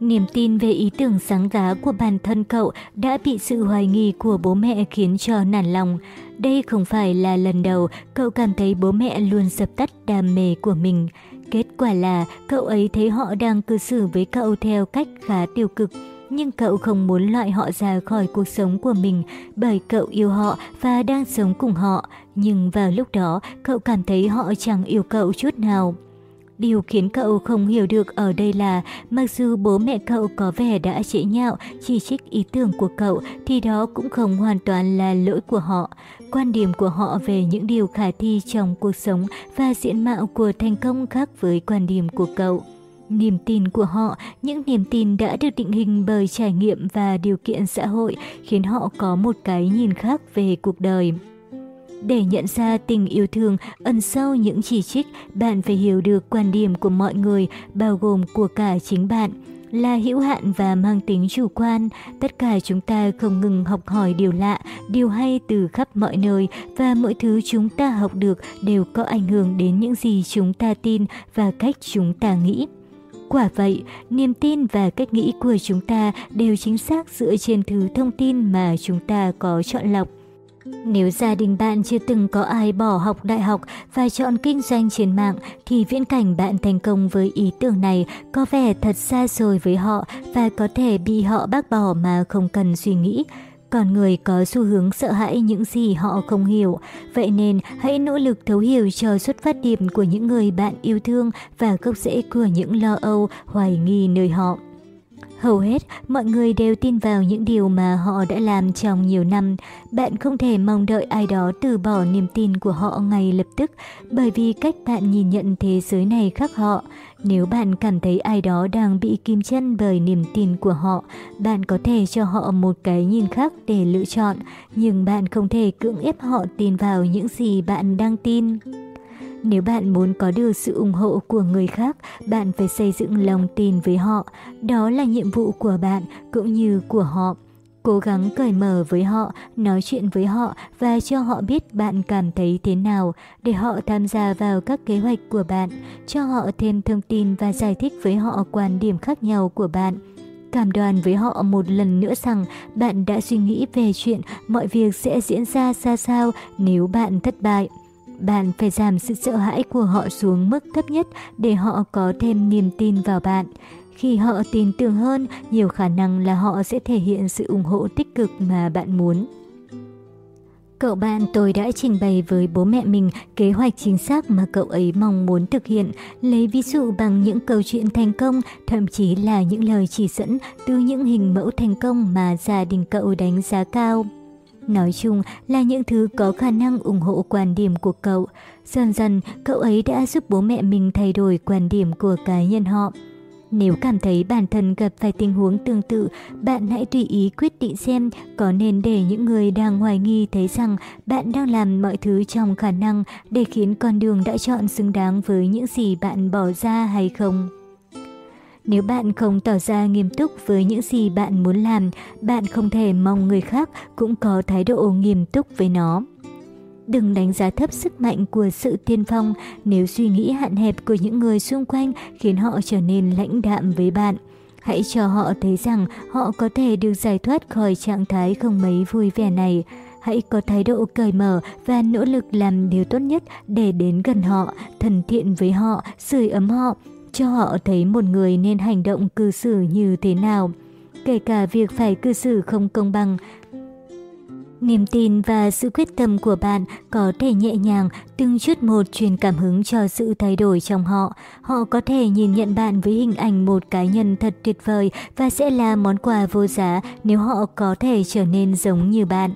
Niềm tin về ý tưởng sáng giá của bản thân cậu đã bị sự hoài nghi của bố mẹ khiến cho nản lòng. Đây không phải là lần đầu cậu cảm thấy bố mẹ luôn dập tắt đam mê của mình. Kết quả là cậu ấy thấy họ đang cư xử với cậu theo cách khá tiêu cực nhưng cậu không muốn loại họ ra khỏi cuộc sống của mình bởi cậu yêu họ và đang sống cùng họ. Nhưng vào lúc đó, cậu cảm thấy họ chẳng yêu cậu chút nào. Điều khiến cậu không hiểu được ở đây là mặc dù bố mẹ cậu có vẻ đã chế nhạo, chỉ trích ý tưởng của cậu thì đó cũng không hoàn toàn là lỗi của họ. Quan điểm của họ về những điều khả thi trong cuộc sống và diện mạo của thành công khác với quan điểm của cậu. Niềm tin của họ, những niềm tin đã được định hình bởi trải nghiệm và điều kiện xã hội khiến họ có một cái nhìn khác về cuộc đời. Để nhận ra tình yêu thương ẩn sau những chỉ trích, bạn phải hiểu được quan điểm của mọi người, bao gồm của cả chính bạn là hữu hạn và mang tính chủ quan. Tất cả chúng ta không ngừng học hỏi điều lạ, điều hay từ khắp mọi nơi và mọi thứ chúng ta học được đều có ảnh hưởng đến những gì chúng ta tin và cách chúng ta nghĩ. Quả vậy, niềm tin và cách nghĩ của chúng ta đều chính xác dựa trên thứ thông tin mà chúng ta có chọn lọc. Nếu gia đình bạn chưa từng có ai bỏ học đại học và chọn kinh doanh trên mạng thì viễn cảnh bạn thành công với ý tưởng này có vẻ thật xa xôi với họ và có thể bị họ bác bỏ mà không cần suy nghĩ. Còn người có xu hướng sợ hãi những gì họ không hiểu. Vậy nên hãy nỗ lực thấu hiểu cho xuất phát điểm của những người bạn yêu thương và gốc rễ của những lo âu, hoài nghi nơi họ. Hầu hết, mọi người đều tin vào những điều mà họ đã làm trong nhiều năm. Bạn không thể mong đợi ai đó từ bỏ niềm tin của họ ngay lập tức, bởi vì cách bạn nhìn nhận thế giới này khác họ. Nếu bạn cảm thấy ai đó đang bị kim chân bởi niềm tin của họ, bạn có thể cho họ một cái nhìn khác để lựa chọn, nhưng bạn không thể cưỡng ép họ tin vào những gì bạn đang tin. Nếu bạn muốn có được sự ủng hộ của người khác, bạn phải xây dựng lòng tin với họ. Đó là nhiệm vụ của bạn cũng như của họ. Cố gắng cởi mở với họ, nói chuyện với họ và cho họ biết bạn cảm thấy thế nào để họ tham gia vào các kế hoạch của bạn, cho họ thêm thông tin và giải thích với họ quan điểm khác nhau của bạn. Cảm đoàn với họ một lần nữa rằng bạn đã suy nghĩ về chuyện mọi việc sẽ diễn ra ra sao nếu bạn thất bại. Bạn phải giảm sự sợ hãi của họ xuống mức thấp nhất để họ có thêm niềm tin vào bạn. Khi họ tin tưởng hơn, nhiều khả năng là họ sẽ thể hiện sự ủng hộ tích cực mà bạn muốn. Cậu bạn tôi đã trình bày với bố mẹ mình kế hoạch chính xác mà cậu ấy mong muốn thực hiện, lấy ví dụ bằng những câu chuyện thành công, thậm chí là những lời chỉ dẫn từ những hình mẫu thành công mà gia đình cậu đánh giá cao. Nói chung là những thứ có khả năng ủng hộ quan điểm của cậu. Dần dần, cậu ấy đã giúp bố mẹ mình thay đổi quan điểm của cá nhân họ. Nếu cảm thấy bản thân gặp phải tình huống tương tự, bạn hãy tùy ý quyết định xem có nên để những người đang hoài nghi thấy rằng bạn đang làm mọi thứ trong khả năng để khiến con đường đã chọn xứng đáng với những gì bạn bỏ ra hay không. Nếu bạn không tỏ ra nghiêm túc với những gì bạn muốn làm, bạn không thể mong người khác cũng có thái độ nghiêm túc với nó. Đừng đánh giá thấp sức mạnh của sự tiên phong nếu suy nghĩ hạn hẹp của những người xung quanh khiến họ trở nên lãnh đạm với bạn. Hãy cho họ thấy rằng họ có thể được giải thoát khỏi trạng thái không mấy vui vẻ này. Hãy có thái độ cởi mở và nỗ lực làm điều tốt nhất để đến gần họ, thân thiện với họ, sưởi ấm họ, cho họ thấy một người nên hành động cư xử như thế nào. Kể cả việc phải cư xử không công bằng, Niềm tin và sự quyết tâm của bạn có thể nhẹ nhàng từng chút một truyền cảm hứng cho sự thay đổi trong họ. Họ có thể nhìn nhận bạn với hình ảnh một cá nhân thật tuyệt vời và sẽ là món quà vô giá nếu họ có thể trở nên giống như bạn.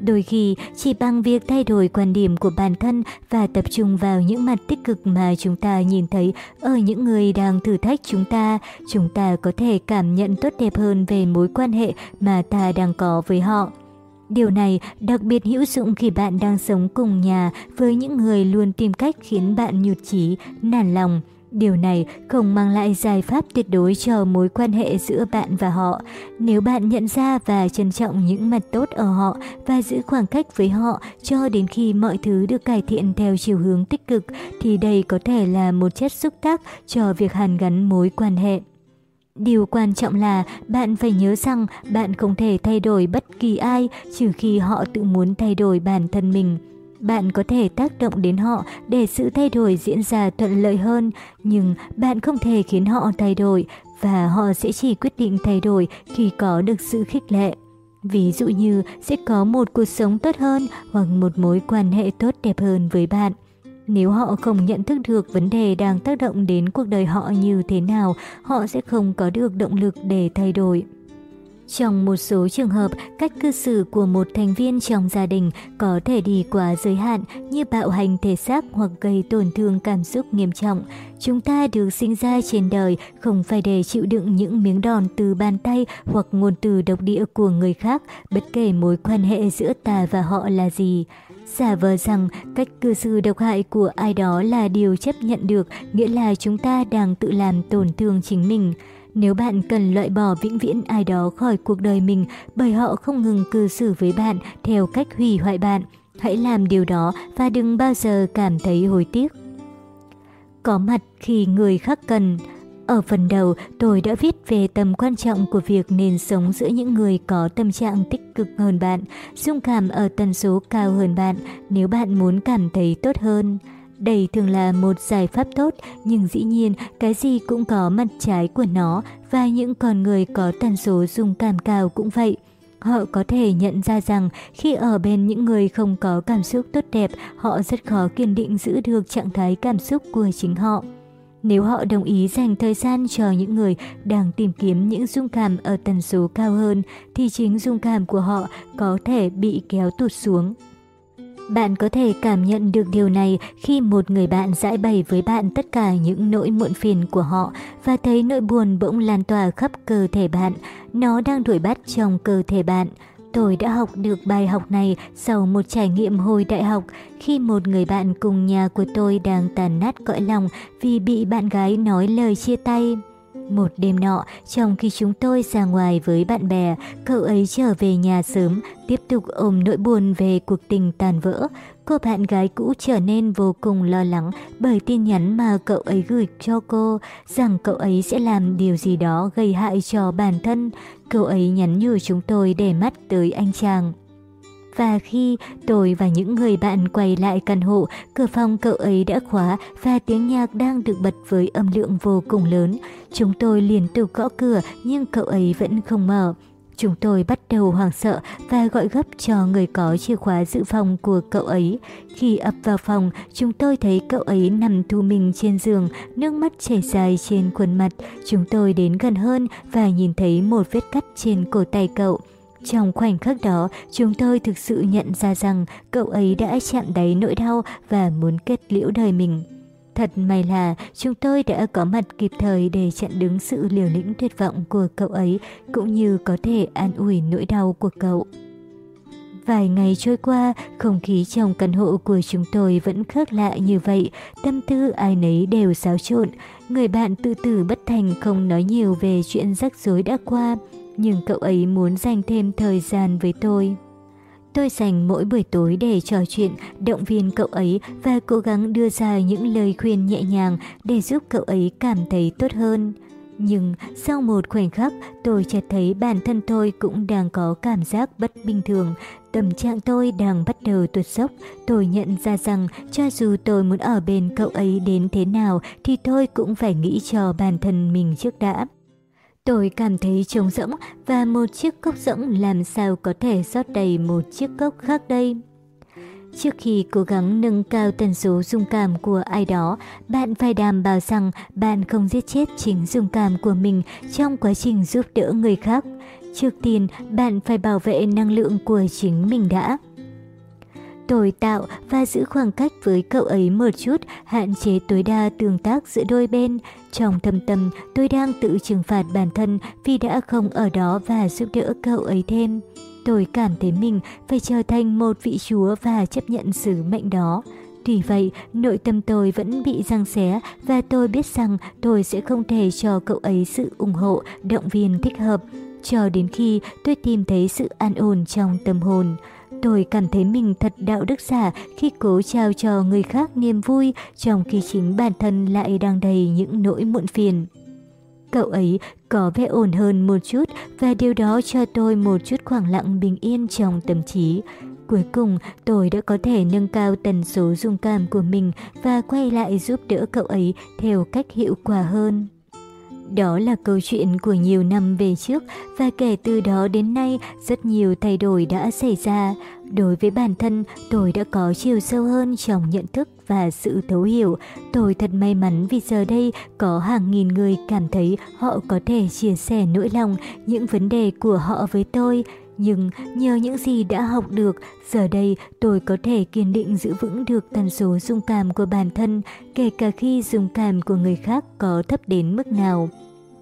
Đôi khi, chỉ bằng việc thay đổi quan điểm của bản thân và tập trung vào những mặt tích cực mà chúng ta nhìn thấy ở những người đang thử thách chúng ta, chúng ta có thể cảm nhận tốt đẹp hơn về mối quan hệ mà ta đang có với họ. Điều này đặc biệt hữu dụng khi bạn đang sống cùng nhà với những người luôn tìm cách khiến bạn nhụt chí, nản lòng. Điều này không mang lại giải pháp tuyệt đối cho mối quan hệ giữa bạn và họ. Nếu bạn nhận ra và trân trọng những mặt tốt ở họ và giữ khoảng cách với họ cho đến khi mọi thứ được cải thiện theo chiều hướng tích cực, thì đây có thể là một chất xúc tác cho việc hàn gắn mối quan hệ. Điều quan trọng là bạn phải nhớ rằng bạn không thể thay đổi bất kỳ ai trừ khi họ tự muốn thay đổi bản thân mình. Bạn có thể tác động đến họ để sự thay đổi diễn ra thuận lợi hơn, nhưng bạn không thể khiến họ thay đổi và họ sẽ chỉ quyết định thay đổi khi có được sự khích lệ. Ví dụ như sẽ có một cuộc sống tốt hơn hoặc một mối quan hệ tốt đẹp hơn với bạn. Nếu họ không nhận thức được vấn đề đang tác động đến cuộc đời họ như thế nào, họ sẽ không có được động lực để thay đổi. Trong một số trường hợp, cách cư xử của một thành viên trong gia đình có thể đi quá giới hạn như bạo hành thể xác hoặc gây tổn thương cảm xúc nghiêm trọng. Chúng ta được sinh ra trên đời không phải để chịu đựng những miếng đòn từ bàn tay hoặc ngôn từ độc địa của người khác, bất kể mối quan hệ giữa ta và họ là gì. Giả vờ rằng cách cư xử độc hại của ai đó là điều chấp nhận được, nghĩa là chúng ta đang tự làm tổn thương chính mình. Nếu bạn cần loại bỏ vĩnh viễn ai đó khỏi cuộc đời mình bởi họ không ngừng cư xử với bạn theo cách hủy hoại bạn, hãy làm điều đó và đừng bao giờ cảm thấy hối tiếc. Có mặt khi người khác cần ở phần đầu, tôi đã viết về tầm quan trọng của việc nên sống giữa những người có tâm trạng tích cực hơn bạn, dung cảm ở tần số cao hơn bạn nếu bạn muốn cảm thấy tốt hơn. Đây thường là một giải pháp tốt, nhưng dĩ nhiên cái gì cũng có mặt trái của nó và những con người có tần số dung cảm cao cũng vậy. Họ có thể nhận ra rằng khi ở bên những người không có cảm xúc tốt đẹp, họ rất khó kiên định giữ được trạng thái cảm xúc của chính họ. Nếu họ đồng ý dành thời gian cho những người đang tìm kiếm những dung cảm ở tần số cao hơn, thì chính dung cảm của họ có thể bị kéo tụt xuống. Bạn có thể cảm nhận được điều này khi một người bạn giải bày với bạn tất cả những nỗi muộn phiền của họ và thấy nỗi buồn bỗng lan tỏa khắp cơ thể bạn. Nó đang đuổi bắt trong cơ thể bạn. Tôi đã học được bài học này sau một trải nghiệm hồi đại học, khi một người bạn cùng nhà của tôi đang tàn nát cõi lòng vì bị bạn gái nói lời chia tay. Một đêm nọ, trong khi chúng tôi ra ngoài với bạn bè, cậu ấy trở về nhà sớm, tiếp tục ôm nỗi buồn về cuộc tình tàn vỡ. Cô bạn gái cũ trở nên vô cùng lo lắng bởi tin nhắn mà cậu ấy gửi cho cô rằng cậu ấy sẽ làm điều gì đó gây hại cho bản thân. Cậu ấy nhắn nhủ chúng tôi để mắt tới anh chàng. Và khi tôi và những người bạn quay lại căn hộ, cửa phòng cậu ấy đã khóa và tiếng nhạc đang được bật với âm lượng vô cùng lớn. Chúng tôi liên tục gõ cửa nhưng cậu ấy vẫn không mở. Chúng tôi bắt đầu hoảng sợ và gọi gấp cho người có chìa khóa dự phòng của cậu ấy. Khi ập vào phòng, chúng tôi thấy cậu ấy nằm thu mình trên giường, nước mắt chảy dài trên khuôn mặt. Chúng tôi đến gần hơn và nhìn thấy một vết cắt trên cổ tay cậu. Trong khoảnh khắc đó, chúng tôi thực sự nhận ra rằng cậu ấy đã chạm đáy nỗi đau và muốn kết liễu đời mình. Thật may là chúng tôi đã có mặt kịp thời để chặn đứng sự liều lĩnh tuyệt vọng của cậu ấy, cũng như có thể an ủi nỗi đau của cậu. Vài ngày trôi qua, không khí trong căn hộ của chúng tôi vẫn khác lạ như vậy, tâm tư ai nấy đều xáo trộn. Người bạn tự tử bất thành không nói nhiều về chuyện rắc rối đã qua, nhưng cậu ấy muốn dành thêm thời gian với tôi. tôi dành mỗi buổi tối để trò chuyện, động viên cậu ấy và cố gắng đưa ra những lời khuyên nhẹ nhàng để giúp cậu ấy cảm thấy tốt hơn. Nhưng sau một khoảnh khắc, tôi chợt thấy bản thân tôi cũng đang có cảm giác bất bình thường. Tâm trạng tôi đang bắt đầu tuột dốc. Tôi nhận ra rằng cho dù tôi muốn ở bên cậu ấy đến thế nào thì tôi cũng phải nghĩ cho bản thân mình trước đã. Tôi cảm thấy trống rỗng và một chiếc cốc rỗng làm sao có thể rót đầy một chiếc cốc khác đây. Trước khi cố gắng nâng cao tần số dung cảm của ai đó, bạn phải đảm bảo rằng bạn không giết chết chính dung cảm của mình trong quá trình giúp đỡ người khác. Trước tiên, bạn phải bảo vệ năng lượng của chính mình đã. Tôi tạo và giữ khoảng cách với cậu ấy một chút, hạn chế tối đa tương tác giữa đôi bên. Trong thâm tâm, tôi đang tự trừng phạt bản thân vì đã không ở đó và giúp đỡ cậu ấy thêm. Tôi cảm thấy mình phải trở thành một vị chúa và chấp nhận sứ mệnh đó. Tuy vậy, nội tâm tôi vẫn bị răng xé và tôi biết rằng tôi sẽ không thể cho cậu ấy sự ủng hộ, động viên thích hợp, cho đến khi tôi tìm thấy sự an ổn trong tâm hồn. Tôi cảm thấy mình thật đạo đức giả khi cố trao cho người khác niềm vui, trong khi chính bản thân lại đang đầy những nỗi muộn phiền. Cậu ấy có vẻ ổn hơn một chút và điều đó cho tôi một chút khoảng lặng bình yên trong tâm trí. Cuối cùng, tôi đã có thể nâng cao tần số dung cảm của mình và quay lại giúp đỡ cậu ấy theo cách hiệu quả hơn. Đó là câu chuyện của nhiều năm về trước và kể từ đó đến nay rất nhiều thay đổi đã xảy ra. Đối với bản thân, tôi đã có chiều sâu hơn trong nhận thức và sự thấu hiểu. Tôi thật may mắn vì giờ đây có hàng nghìn người cảm thấy họ có thể chia sẻ nỗi lòng, những vấn đề của họ với tôi. Nhưng nhờ những gì đã học được, giờ đây tôi có thể kiên định giữ vững được tần số dung cảm của bản thân, kể cả khi dung cảm của người khác có thấp đến mức nào.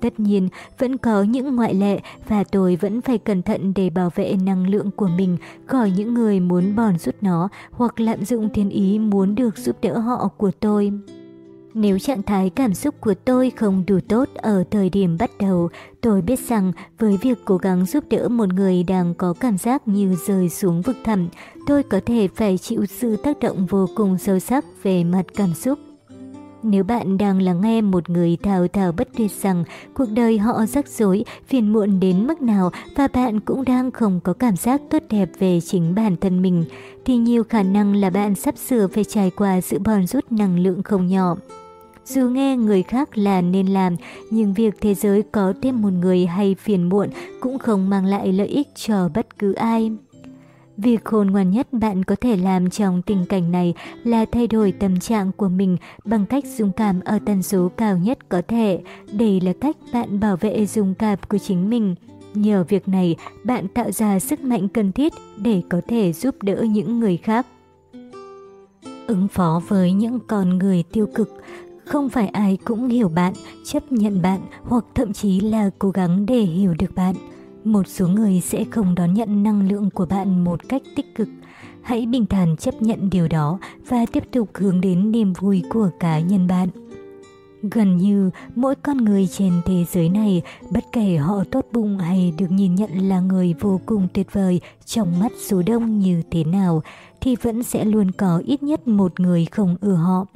Tất nhiên, vẫn có những ngoại lệ và tôi vẫn phải cẩn thận để bảo vệ năng lượng của mình khỏi những người muốn bòn rút nó hoặc lạm dụng thiên ý muốn được giúp đỡ họ của tôi. Nếu trạng thái cảm xúc của tôi không đủ tốt ở thời điểm bắt đầu, tôi biết rằng với việc cố gắng giúp đỡ một người đang có cảm giác như rơi xuống vực thẳm, tôi có thể phải chịu sự tác động vô cùng sâu sắc về mặt cảm xúc. Nếu bạn đang lắng nghe một người thào thào bất tuyệt rằng cuộc đời họ rắc rối, phiền muộn đến mức nào và bạn cũng đang không có cảm giác tốt đẹp về chính bản thân mình, thì nhiều khả năng là bạn sắp sửa phải trải qua sự bòn rút năng lượng không nhỏ. Dù nghe người khác là nên làm, nhưng việc thế giới có thêm một người hay phiền muộn cũng không mang lại lợi ích cho bất cứ ai. Việc khôn ngoan nhất bạn có thể làm trong tình cảnh này là thay đổi tâm trạng của mình bằng cách dung cảm ở tần số cao nhất có thể. Đây là cách bạn bảo vệ dung cảm của chính mình. Nhờ việc này, bạn tạo ra sức mạnh cần thiết để có thể giúp đỡ những người khác. Ứng phó với những con người tiêu cực không phải ai cũng hiểu bạn, chấp nhận bạn hoặc thậm chí là cố gắng để hiểu được bạn. Một số người sẽ không đón nhận năng lượng của bạn một cách tích cực. Hãy bình thản chấp nhận điều đó và tiếp tục hướng đến niềm vui của cá nhân bạn. Gần như mỗi con người trên thế giới này, bất kể họ tốt bụng hay được nhìn nhận là người vô cùng tuyệt vời trong mắt số đông như thế nào, thì vẫn sẽ luôn có ít nhất một người không ưa họ.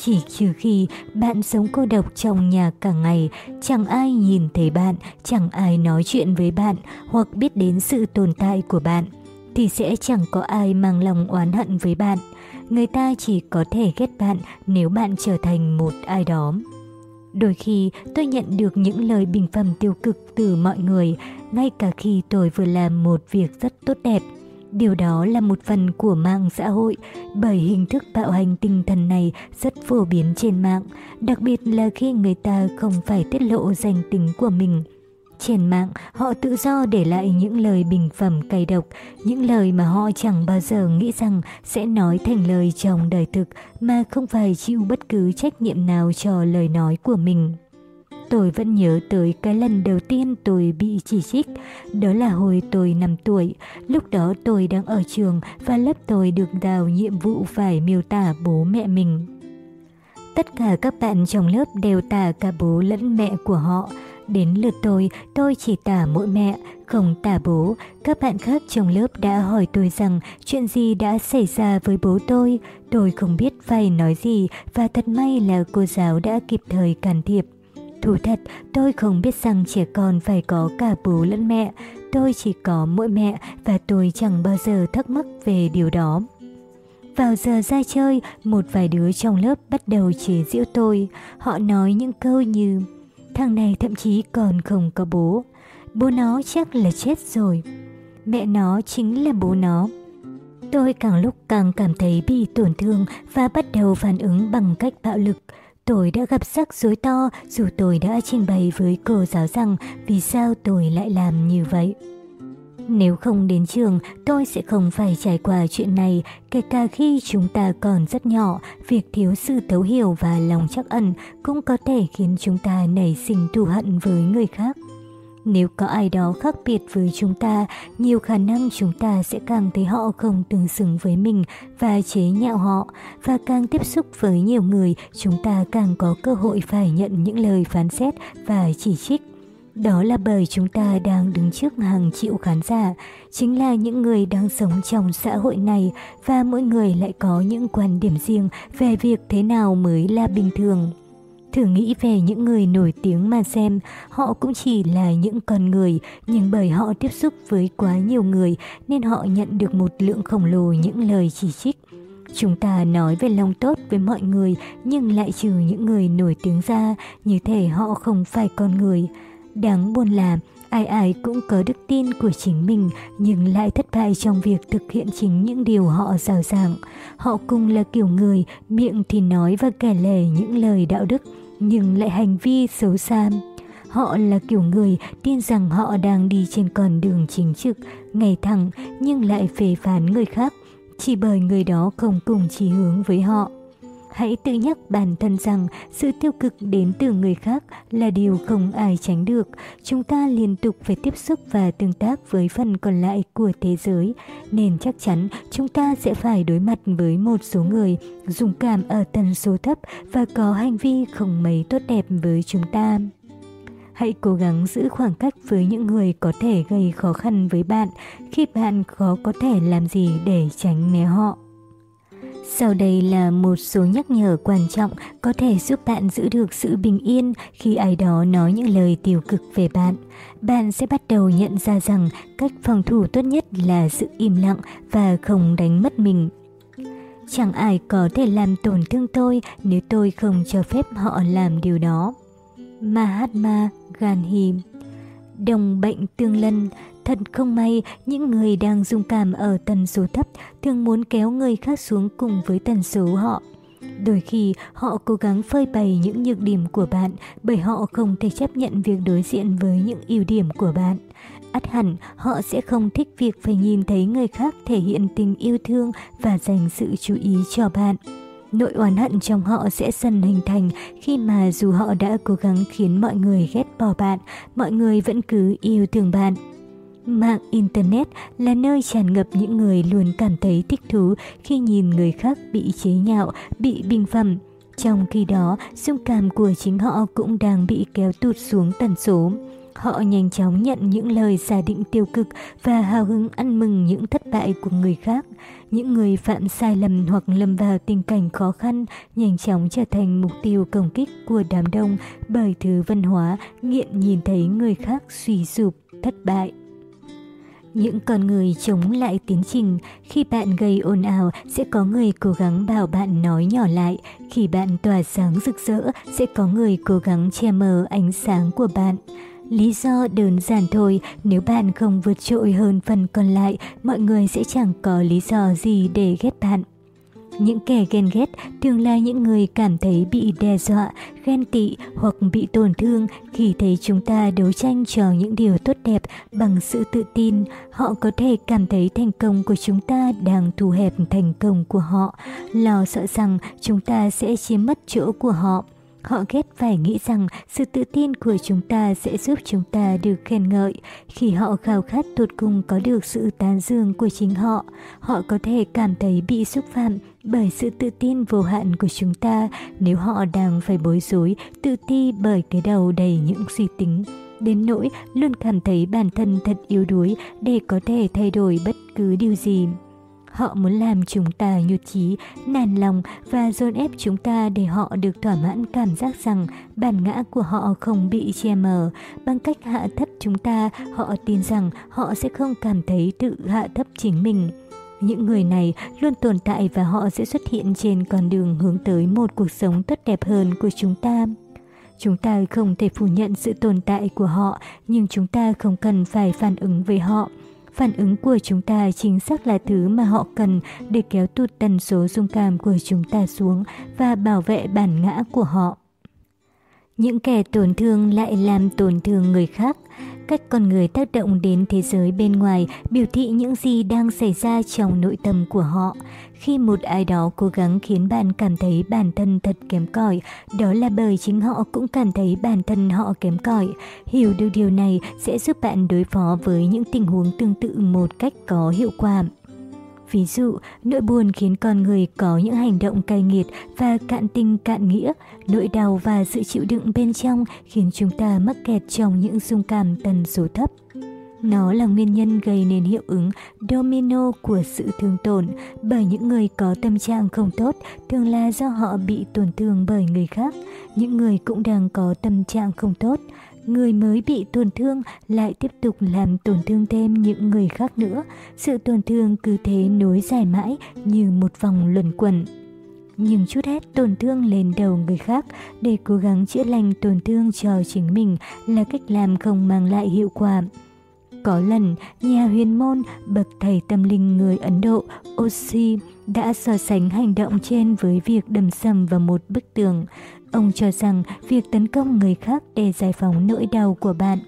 Chỉ trừ khi bạn sống cô độc trong nhà cả ngày, chẳng ai nhìn thấy bạn, chẳng ai nói chuyện với bạn hoặc biết đến sự tồn tại của bạn, thì sẽ chẳng có ai mang lòng oán hận với bạn. Người ta chỉ có thể ghét bạn nếu bạn trở thành một ai đó. Đôi khi tôi nhận được những lời bình phẩm tiêu cực từ mọi người, ngay cả khi tôi vừa làm một việc rất tốt đẹp Điều đó là một phần của mạng xã hội, bởi hình thức bạo hành tinh thần này rất phổ biến trên mạng, đặc biệt là khi người ta không phải tiết lộ danh tính của mình. Trên mạng, họ tự do để lại những lời bình phẩm cay độc, những lời mà họ chẳng bao giờ nghĩ rằng sẽ nói thành lời trong đời thực mà không phải chịu bất cứ trách nhiệm nào cho lời nói của mình. Tôi vẫn nhớ tới cái lần đầu tiên tôi bị chỉ trích, đó là hồi tôi 5 tuổi. Lúc đó tôi đang ở trường và lớp tôi được đào nhiệm vụ phải miêu tả bố mẹ mình. Tất cả các bạn trong lớp đều tả cả bố lẫn mẹ của họ. Đến lượt tôi, tôi chỉ tả mỗi mẹ, không tả bố. Các bạn khác trong lớp đã hỏi tôi rằng chuyện gì đã xảy ra với bố tôi. Tôi không biết phải nói gì và thật may là cô giáo đã kịp thời can thiệp. Thú thật, tôi không biết rằng trẻ con phải có cả bố lẫn mẹ. Tôi chỉ có mỗi mẹ và tôi chẳng bao giờ thắc mắc về điều đó. Vào giờ ra chơi, một vài đứa trong lớp bắt đầu chế giễu tôi. Họ nói những câu như Thằng này thậm chí còn không có bố. Bố nó chắc là chết rồi. Mẹ nó chính là bố nó. Tôi càng lúc càng cảm thấy bị tổn thương và bắt đầu phản ứng bằng cách bạo lực. Tôi đã gặp rắc rối to dù tôi đã trình bày với cô giáo rằng vì sao tôi lại làm như vậy. Nếu không đến trường, tôi sẽ không phải trải qua chuyện này, kể cả khi chúng ta còn rất nhỏ, việc thiếu sự thấu hiểu và lòng chắc ẩn cũng có thể khiến chúng ta nảy sinh thù hận với người khác. Nếu có ai đó khác biệt với chúng ta, nhiều khả năng chúng ta sẽ càng thấy họ không tương xứng với mình và chế nhạo họ. Và càng tiếp xúc với nhiều người, chúng ta càng có cơ hội phải nhận những lời phán xét và chỉ trích. Đó là bởi chúng ta đang đứng trước hàng triệu khán giả, chính là những người đang sống trong xã hội này và mỗi người lại có những quan điểm riêng về việc thế nào mới là bình thường. Thử nghĩ về những người nổi tiếng mà xem, họ cũng chỉ là những con người, nhưng bởi họ tiếp xúc với quá nhiều người nên họ nhận được một lượng khổng lồ những lời chỉ trích. Chúng ta nói về lòng tốt với mọi người nhưng lại trừ những người nổi tiếng ra, như thể họ không phải con người. Đáng buồn là ai ai cũng có đức tin của chính mình nhưng lại thất bại trong việc thực hiện chính những điều họ rào giảng. Họ cùng là kiểu người, miệng thì nói và kể lể những lời đạo đức, nhưng lại hành vi xấu xa. Họ là kiểu người tin rằng họ đang đi trên con đường chính trực, ngày thẳng nhưng lại phê phán người khác, chỉ bởi người đó không cùng chí hướng với họ. Hãy tự nhắc bản thân rằng sự tiêu cực đến từ người khác là điều không ai tránh được. Chúng ta liên tục phải tiếp xúc và tương tác với phần còn lại của thế giới, nên chắc chắn chúng ta sẽ phải đối mặt với một số người dùng cảm ở tần số thấp và có hành vi không mấy tốt đẹp với chúng ta. Hãy cố gắng giữ khoảng cách với những người có thể gây khó khăn với bạn khi bạn khó có thể làm gì để tránh né họ. Sau đây là một số nhắc nhở quan trọng có thể giúp bạn giữ được sự bình yên khi ai đó nói những lời tiêu cực về bạn. Bạn sẽ bắt đầu nhận ra rằng cách phòng thủ tốt nhất là sự im lặng và không đánh mất mình. Chẳng ai có thể làm tổn thương tôi nếu tôi không cho phép họ làm điều đó. Mahatma Gandhi, Đồng bệnh tương lân Thật không may, những người đang dung cảm ở tần số thấp thường muốn kéo người khác xuống cùng với tần số họ. Đôi khi họ cố gắng phơi bày những nhược điểm của bạn bởi họ không thể chấp nhận việc đối diện với những ưu điểm của bạn. át hẳn họ sẽ không thích việc phải nhìn thấy người khác thể hiện tình yêu thương và dành sự chú ý cho bạn. Nội oán hận trong họ sẽ dần hình thành khi mà dù họ đã cố gắng khiến mọi người ghét bỏ bạn, mọi người vẫn cứ yêu thương bạn. Mạng Internet là nơi tràn ngập những người luôn cảm thấy thích thú khi nhìn người khác bị chế nhạo, bị bình phẩm. Trong khi đó, dung cảm của chính họ cũng đang bị kéo tụt xuống tần số. Họ nhanh chóng nhận những lời giả định tiêu cực và hào hứng ăn mừng những thất bại của người khác. Những người phạm sai lầm hoặc lâm vào tình cảnh khó khăn nhanh chóng trở thành mục tiêu công kích của đám đông bởi thứ văn hóa nghiện nhìn thấy người khác suy sụp, thất bại. Những con người chống lại tiến trình, khi bạn gây ồn ào sẽ có người cố gắng bảo bạn nói nhỏ lại, khi bạn tỏa sáng rực rỡ sẽ có người cố gắng che mờ ánh sáng của bạn. Lý do đơn giản thôi, nếu bạn không vượt trội hơn phần còn lại, mọi người sẽ chẳng có lý do gì để ghét bạn. Những kẻ ghen ghét thường là những người cảm thấy bị đe dọa, ghen tị hoặc bị tổn thương khi thấy chúng ta đấu tranh cho những điều tốt đẹp bằng sự tự tin. Họ có thể cảm thấy thành công của chúng ta đang thu hẹp thành công của họ, lo sợ rằng chúng ta sẽ chiếm mất chỗ của họ. Họ ghét phải nghĩ rằng sự tự tin của chúng ta sẽ giúp chúng ta được khen ngợi. Khi họ khao khát tột cùng có được sự tán dương của chính họ, họ có thể cảm thấy bị xúc phạm bởi sự tự tin vô hạn của chúng ta nếu họ đang phải bối rối, tự ti bởi cái đầu đầy những suy tính. Đến nỗi luôn cảm thấy bản thân thật yếu đuối để có thể thay đổi bất cứ điều gì. Họ muốn làm chúng ta nhụt chí, nản lòng và dồn ép chúng ta để họ được thỏa mãn cảm giác rằng bản ngã của họ không bị che mờ. Bằng cách hạ thấp chúng ta, họ tin rằng họ sẽ không cảm thấy tự hạ thấp chính mình. Những người này luôn tồn tại và họ sẽ xuất hiện trên con đường hướng tới một cuộc sống tốt đẹp hơn của chúng ta. Chúng ta không thể phủ nhận sự tồn tại của họ, nhưng chúng ta không cần phải phản ứng với họ. Phản ứng của chúng ta chính xác là thứ mà họ cần để kéo tụt tần số dung cảm của chúng ta xuống và bảo vệ bản ngã của họ. Những kẻ tổn thương lại làm tổn thương người khác. Cách con người tác động đến thế giới bên ngoài biểu thị những gì đang xảy ra trong nội tâm của họ. Khi một ai đó cố gắng khiến bạn cảm thấy bản thân thật kém cỏi, đó là bởi chính họ cũng cảm thấy bản thân họ kém cỏi. Hiểu được điều này sẽ giúp bạn đối phó với những tình huống tương tự một cách có hiệu quả. Ví dụ, nỗi buồn khiến con người có những hành động cay nghiệt và cạn tinh cạn nghĩa. Nỗi đau và sự chịu đựng bên trong khiến chúng ta mắc kẹt trong những dung cảm tần số thấp. Nó là nguyên nhân gây nên hiệu ứng domino của sự thương tổn bởi những người có tâm trạng không tốt thường là do họ bị tổn thương bởi người khác. Những người cũng đang có tâm trạng không tốt, người mới bị tổn thương lại tiếp tục làm tổn thương thêm những người khác nữa. Sự tổn thương cứ thế nối dài mãi như một vòng luẩn quẩn. Nhưng chút hết tổn thương lên đầu người khác để cố gắng chữa lành tổn thương cho chính mình là cách làm không mang lại hiệu quả. Có lần, nhà huyền môn, bậc thầy tâm linh người Ấn Độ, Osi, đã so sánh hành động trên với việc đâm sầm vào một bức tường. Ông cho rằng việc tấn công người khác để giải phóng nỗi đau của bạn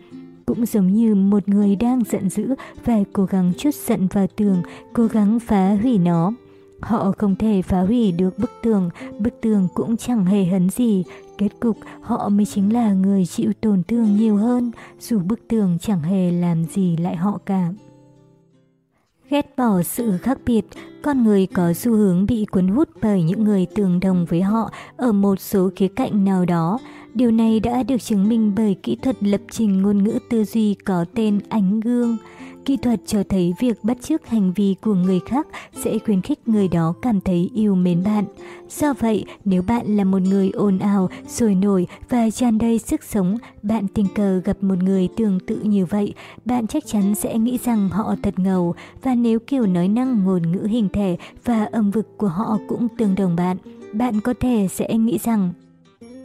cũng giống như một người đang giận dữ và cố gắng chút giận vào tường, cố gắng phá hủy nó. Họ không thể phá hủy được bức tường, bức tường cũng chẳng hề hấn gì. Kết cục họ mới chính là người chịu tổn thương nhiều hơn, dù bức tường chẳng hề làm gì lại họ cả. Ghét bỏ sự khác biệt, con người có xu hướng bị cuốn hút bởi những người tương đồng với họ ở một số khía cạnh nào đó. Điều này đã được chứng minh bởi kỹ thuật lập trình ngôn ngữ tư duy có tên ánh gương. Kỹ thuật cho thấy việc bắt chước hành vi của người khác sẽ khuyến khích người đó cảm thấy yêu mến bạn. Do vậy, nếu bạn là một người ồn ào, sôi nổi và tràn đầy sức sống, bạn tình cờ gặp một người tương tự như vậy, bạn chắc chắn sẽ nghĩ rằng họ thật ngầu. Và nếu kiểu nói năng ngôn ngữ hình thể và âm vực của họ cũng tương đồng bạn, bạn có thể sẽ nghĩ rằng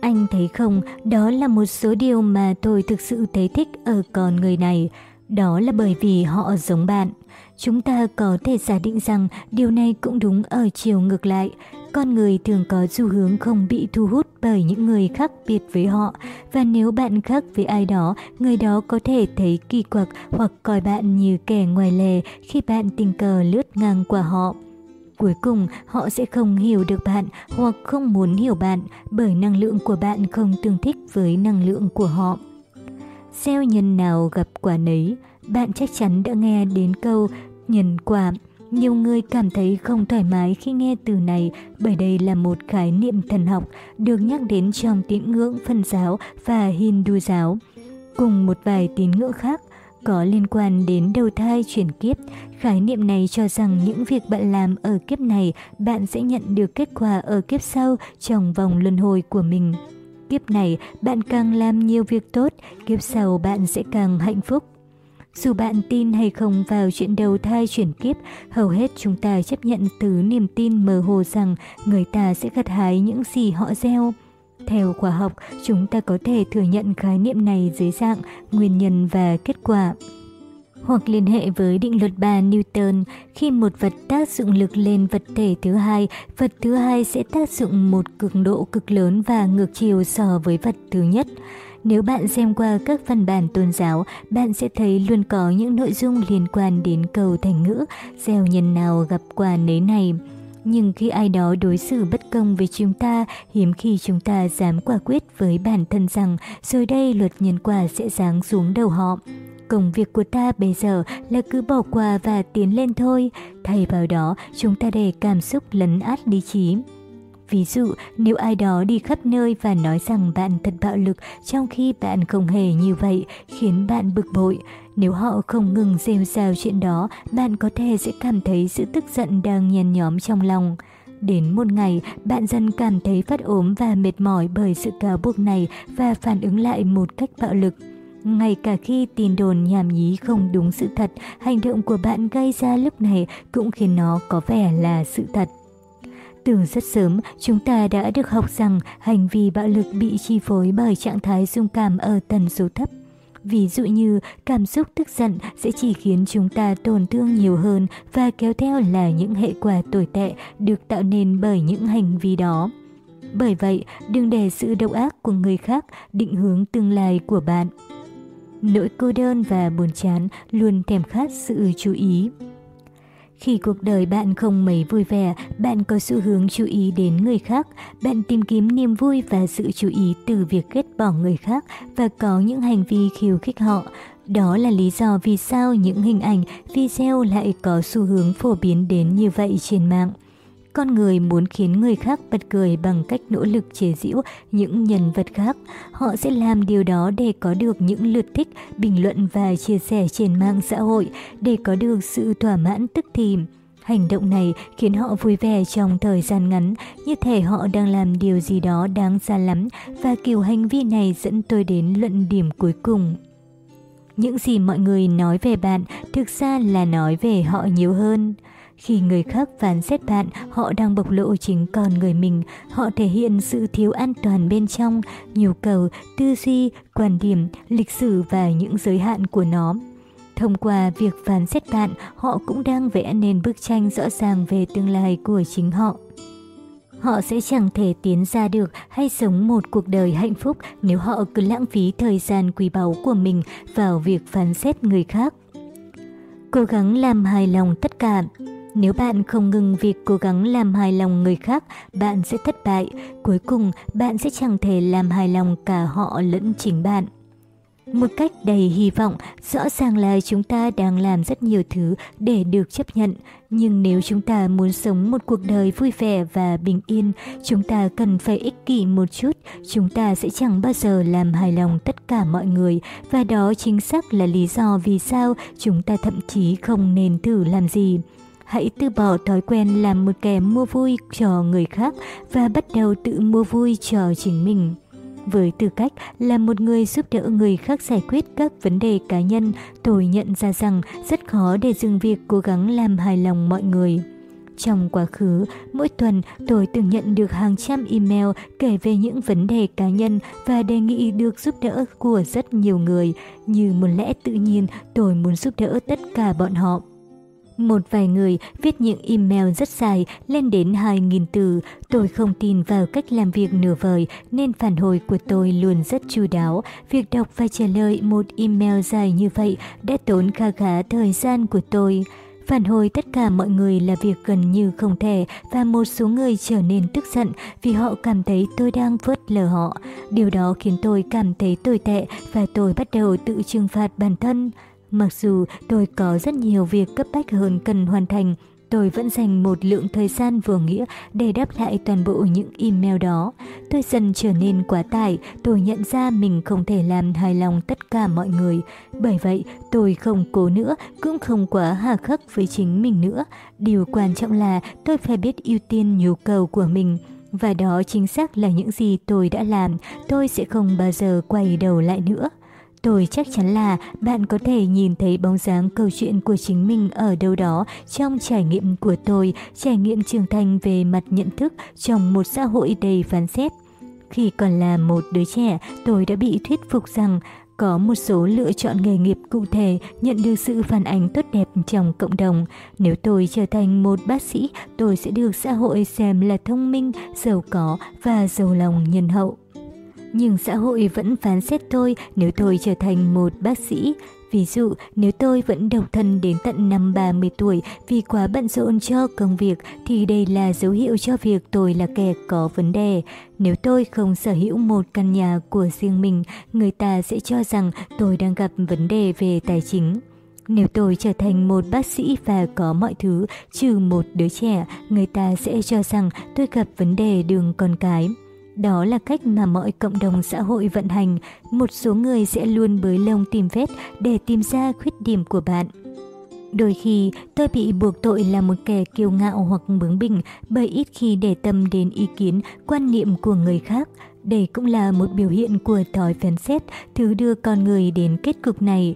anh thấy không, đó là một số điều mà tôi thực sự thấy thích ở con người này. Đó là bởi vì họ giống bạn. Chúng ta có thể giả định rằng điều này cũng đúng ở chiều ngược lại. Con người thường có xu hướng không bị thu hút bởi những người khác biệt với họ và nếu bạn khác với ai đó, người đó có thể thấy kỳ quặc hoặc coi bạn như kẻ ngoài lề khi bạn tình cờ lướt ngang qua họ. Cuối cùng, họ sẽ không hiểu được bạn hoặc không muốn hiểu bạn bởi năng lượng của bạn không tương thích với năng lượng của họ. Gieo nhân nào gặp quả nấy, bạn chắc chắn đã nghe đến câu nhân quả. Nhiều người cảm thấy không thoải mái khi nghe từ này bởi đây là một khái niệm thần học được nhắc đến trong tín ngưỡng phân giáo và Hindu giáo. Cùng một vài tín ngưỡng khác có liên quan đến đầu thai chuyển kiếp, khái niệm này cho rằng những việc bạn làm ở kiếp này bạn sẽ nhận được kết quả ở kiếp sau trong vòng luân hồi của mình. Kiếp này, bạn càng làm nhiều việc tốt, kiếp sau bạn sẽ càng hạnh phúc. Dù bạn tin hay không vào chuyện đầu thai chuyển kiếp, hầu hết chúng ta chấp nhận từ niềm tin mơ hồ rằng người ta sẽ gặt hái những gì họ gieo. Theo khoa học, chúng ta có thể thừa nhận khái niệm này dưới dạng nguyên nhân và kết quả hoặc liên hệ với định luật 3 Newton, khi một vật tác dụng lực lên vật thể thứ hai, vật thứ hai sẽ tác dụng một cường độ cực lớn và ngược chiều so với vật thứ nhất. Nếu bạn xem qua các văn bản tôn giáo, bạn sẽ thấy luôn có những nội dung liên quan đến cầu thành ngữ, gieo nhân nào gặp quả nấy này. Nhưng khi ai đó đối xử bất công với chúng ta, hiếm khi chúng ta dám quả quyết với bản thân rằng rồi đây luật nhân quả sẽ giáng xuống đầu họ. Công việc của ta bây giờ là cứ bỏ qua và tiến lên thôi, thay vào đó chúng ta để cảm xúc lấn át lý trí. Ví dụ, nếu ai đó đi khắp nơi và nói rằng bạn thật bạo lực trong khi bạn không hề như vậy, khiến bạn bực bội. Nếu họ không ngừng rêu rao chuyện đó, bạn có thể sẽ cảm thấy sự tức giận đang nhen nhóm trong lòng. Đến một ngày, bạn dần cảm thấy phát ốm và mệt mỏi bởi sự cáo buộc này và phản ứng lại một cách bạo lực. Ngay cả khi tin đồn nhảm nhí không đúng sự thật, hành động của bạn gây ra lúc này cũng khiến nó có vẻ là sự thật. Từ rất sớm, chúng ta đã được học rằng hành vi bạo lực bị chi phối bởi trạng thái dung cảm ở tần số thấp. Ví dụ như cảm xúc tức giận sẽ chỉ khiến chúng ta tổn thương nhiều hơn và kéo theo là những hệ quả tồi tệ được tạo nên bởi những hành vi đó. Bởi vậy, đừng để sự độc ác của người khác định hướng tương lai của bạn. Nỗi cô đơn và buồn chán luôn thèm khát sự chú ý. Khi cuộc đời bạn không mấy vui vẻ, bạn có xu hướng chú ý đến người khác, bạn tìm kiếm niềm vui và sự chú ý từ việc ghét bỏ người khác và có những hành vi khiêu khích họ. Đó là lý do vì sao những hình ảnh, video lại có xu hướng phổ biến đến như vậy trên mạng. Con người muốn khiến người khác bật cười bằng cách nỗ lực chế giễu những nhân vật khác. Họ sẽ làm điều đó để có được những lượt thích, bình luận và chia sẻ trên mạng xã hội, để có được sự thỏa mãn tức thì. Hành động này khiến họ vui vẻ trong thời gian ngắn, như thể họ đang làm điều gì đó đáng xa lắm, và kiểu hành vi này dẫn tôi đến luận điểm cuối cùng. Những gì mọi người nói về bạn thực ra là nói về họ nhiều hơn. Khi người khác phán xét bạn, họ đang bộc lộ chính con người mình. Họ thể hiện sự thiếu an toàn bên trong, nhu cầu, tư duy, quan điểm, lịch sử và những giới hạn của nó. Thông qua việc phán xét bạn, họ cũng đang vẽ nên bức tranh rõ ràng về tương lai của chính họ. Họ sẽ chẳng thể tiến ra được hay sống một cuộc đời hạnh phúc nếu họ cứ lãng phí thời gian quý báu của mình vào việc phán xét người khác. Cố gắng làm hài lòng tất cả. Nếu bạn không ngừng việc cố gắng làm hài lòng người khác, bạn sẽ thất bại. Cuối cùng, bạn sẽ chẳng thể làm hài lòng cả họ lẫn chính bạn. Một cách đầy hy vọng, rõ ràng là chúng ta đang làm rất nhiều thứ để được chấp nhận. Nhưng nếu chúng ta muốn sống một cuộc đời vui vẻ và bình yên, chúng ta cần phải ích kỷ một chút. Chúng ta sẽ chẳng bao giờ làm hài lòng tất cả mọi người. Và đó chính xác là lý do vì sao chúng ta thậm chí không nên thử làm gì. Hãy từ bỏ thói quen làm một kẻ mua vui cho người khác và bắt đầu tự mua vui cho chính mình. Với tư cách là một người giúp đỡ người khác giải quyết các vấn đề cá nhân, tôi nhận ra rằng rất khó để dừng việc cố gắng làm hài lòng mọi người. Trong quá khứ, mỗi tuần tôi từng nhận được hàng trăm email kể về những vấn đề cá nhân và đề nghị được giúp đỡ của rất nhiều người. Như một lẽ tự nhiên, tôi muốn giúp đỡ tất cả bọn họ. Một vài người viết những email rất dài, lên đến 2.000 từ. Tôi không tin vào cách làm việc nửa vời nên phản hồi của tôi luôn rất chu đáo. Việc đọc và trả lời một email dài như vậy đã tốn kha khá thời gian của tôi. Phản hồi tất cả mọi người là việc gần như không thể và một số người trở nên tức giận vì họ cảm thấy tôi đang vớt lờ họ. Điều đó khiến tôi cảm thấy tồi tệ và tôi bắt đầu tự trừng phạt bản thân. Mặc dù tôi có rất nhiều việc cấp bách hơn cần hoàn thành, tôi vẫn dành một lượng thời gian vừa nghĩa để đáp lại toàn bộ những email đó. Tôi dần trở nên quá tải, tôi nhận ra mình không thể làm hài lòng tất cả mọi người. Bởi vậy, tôi không cố nữa, cũng không quá hà khắc với chính mình nữa. Điều quan trọng là tôi phải biết ưu tiên nhu cầu của mình. Và đó chính xác là những gì tôi đã làm, tôi sẽ không bao giờ quay đầu lại nữa. Tôi chắc chắn là bạn có thể nhìn thấy bóng dáng câu chuyện của chính mình ở đâu đó trong trải nghiệm của tôi, trải nghiệm trưởng thành về mặt nhận thức trong một xã hội đầy phán xét. Khi còn là một đứa trẻ, tôi đã bị thuyết phục rằng có một số lựa chọn nghề nghiệp cụ thể nhận được sự phản ánh tốt đẹp trong cộng đồng. Nếu tôi trở thành một bác sĩ, tôi sẽ được xã hội xem là thông minh, giàu có và giàu lòng nhân hậu. Nhưng xã hội vẫn phán xét tôi nếu tôi trở thành một bác sĩ. Ví dụ, nếu tôi vẫn độc thân đến tận năm 30 tuổi vì quá bận rộn cho công việc thì đây là dấu hiệu cho việc tôi là kẻ có vấn đề. Nếu tôi không sở hữu một căn nhà của riêng mình, người ta sẽ cho rằng tôi đang gặp vấn đề về tài chính. Nếu tôi trở thành một bác sĩ và có mọi thứ, trừ một đứa trẻ, người ta sẽ cho rằng tôi gặp vấn đề đường con cái. Đó là cách mà mọi cộng đồng xã hội vận hành. Một số người sẽ luôn bới lông tìm vết để tìm ra khuyết điểm của bạn. Đôi khi, tôi bị buộc tội là một kẻ kiêu ngạo hoặc bướng bỉnh bởi ít khi để tâm đến ý kiến, quan niệm của người khác. Đây cũng là một biểu hiện của thói phán xét, thứ đưa con người đến kết cục này.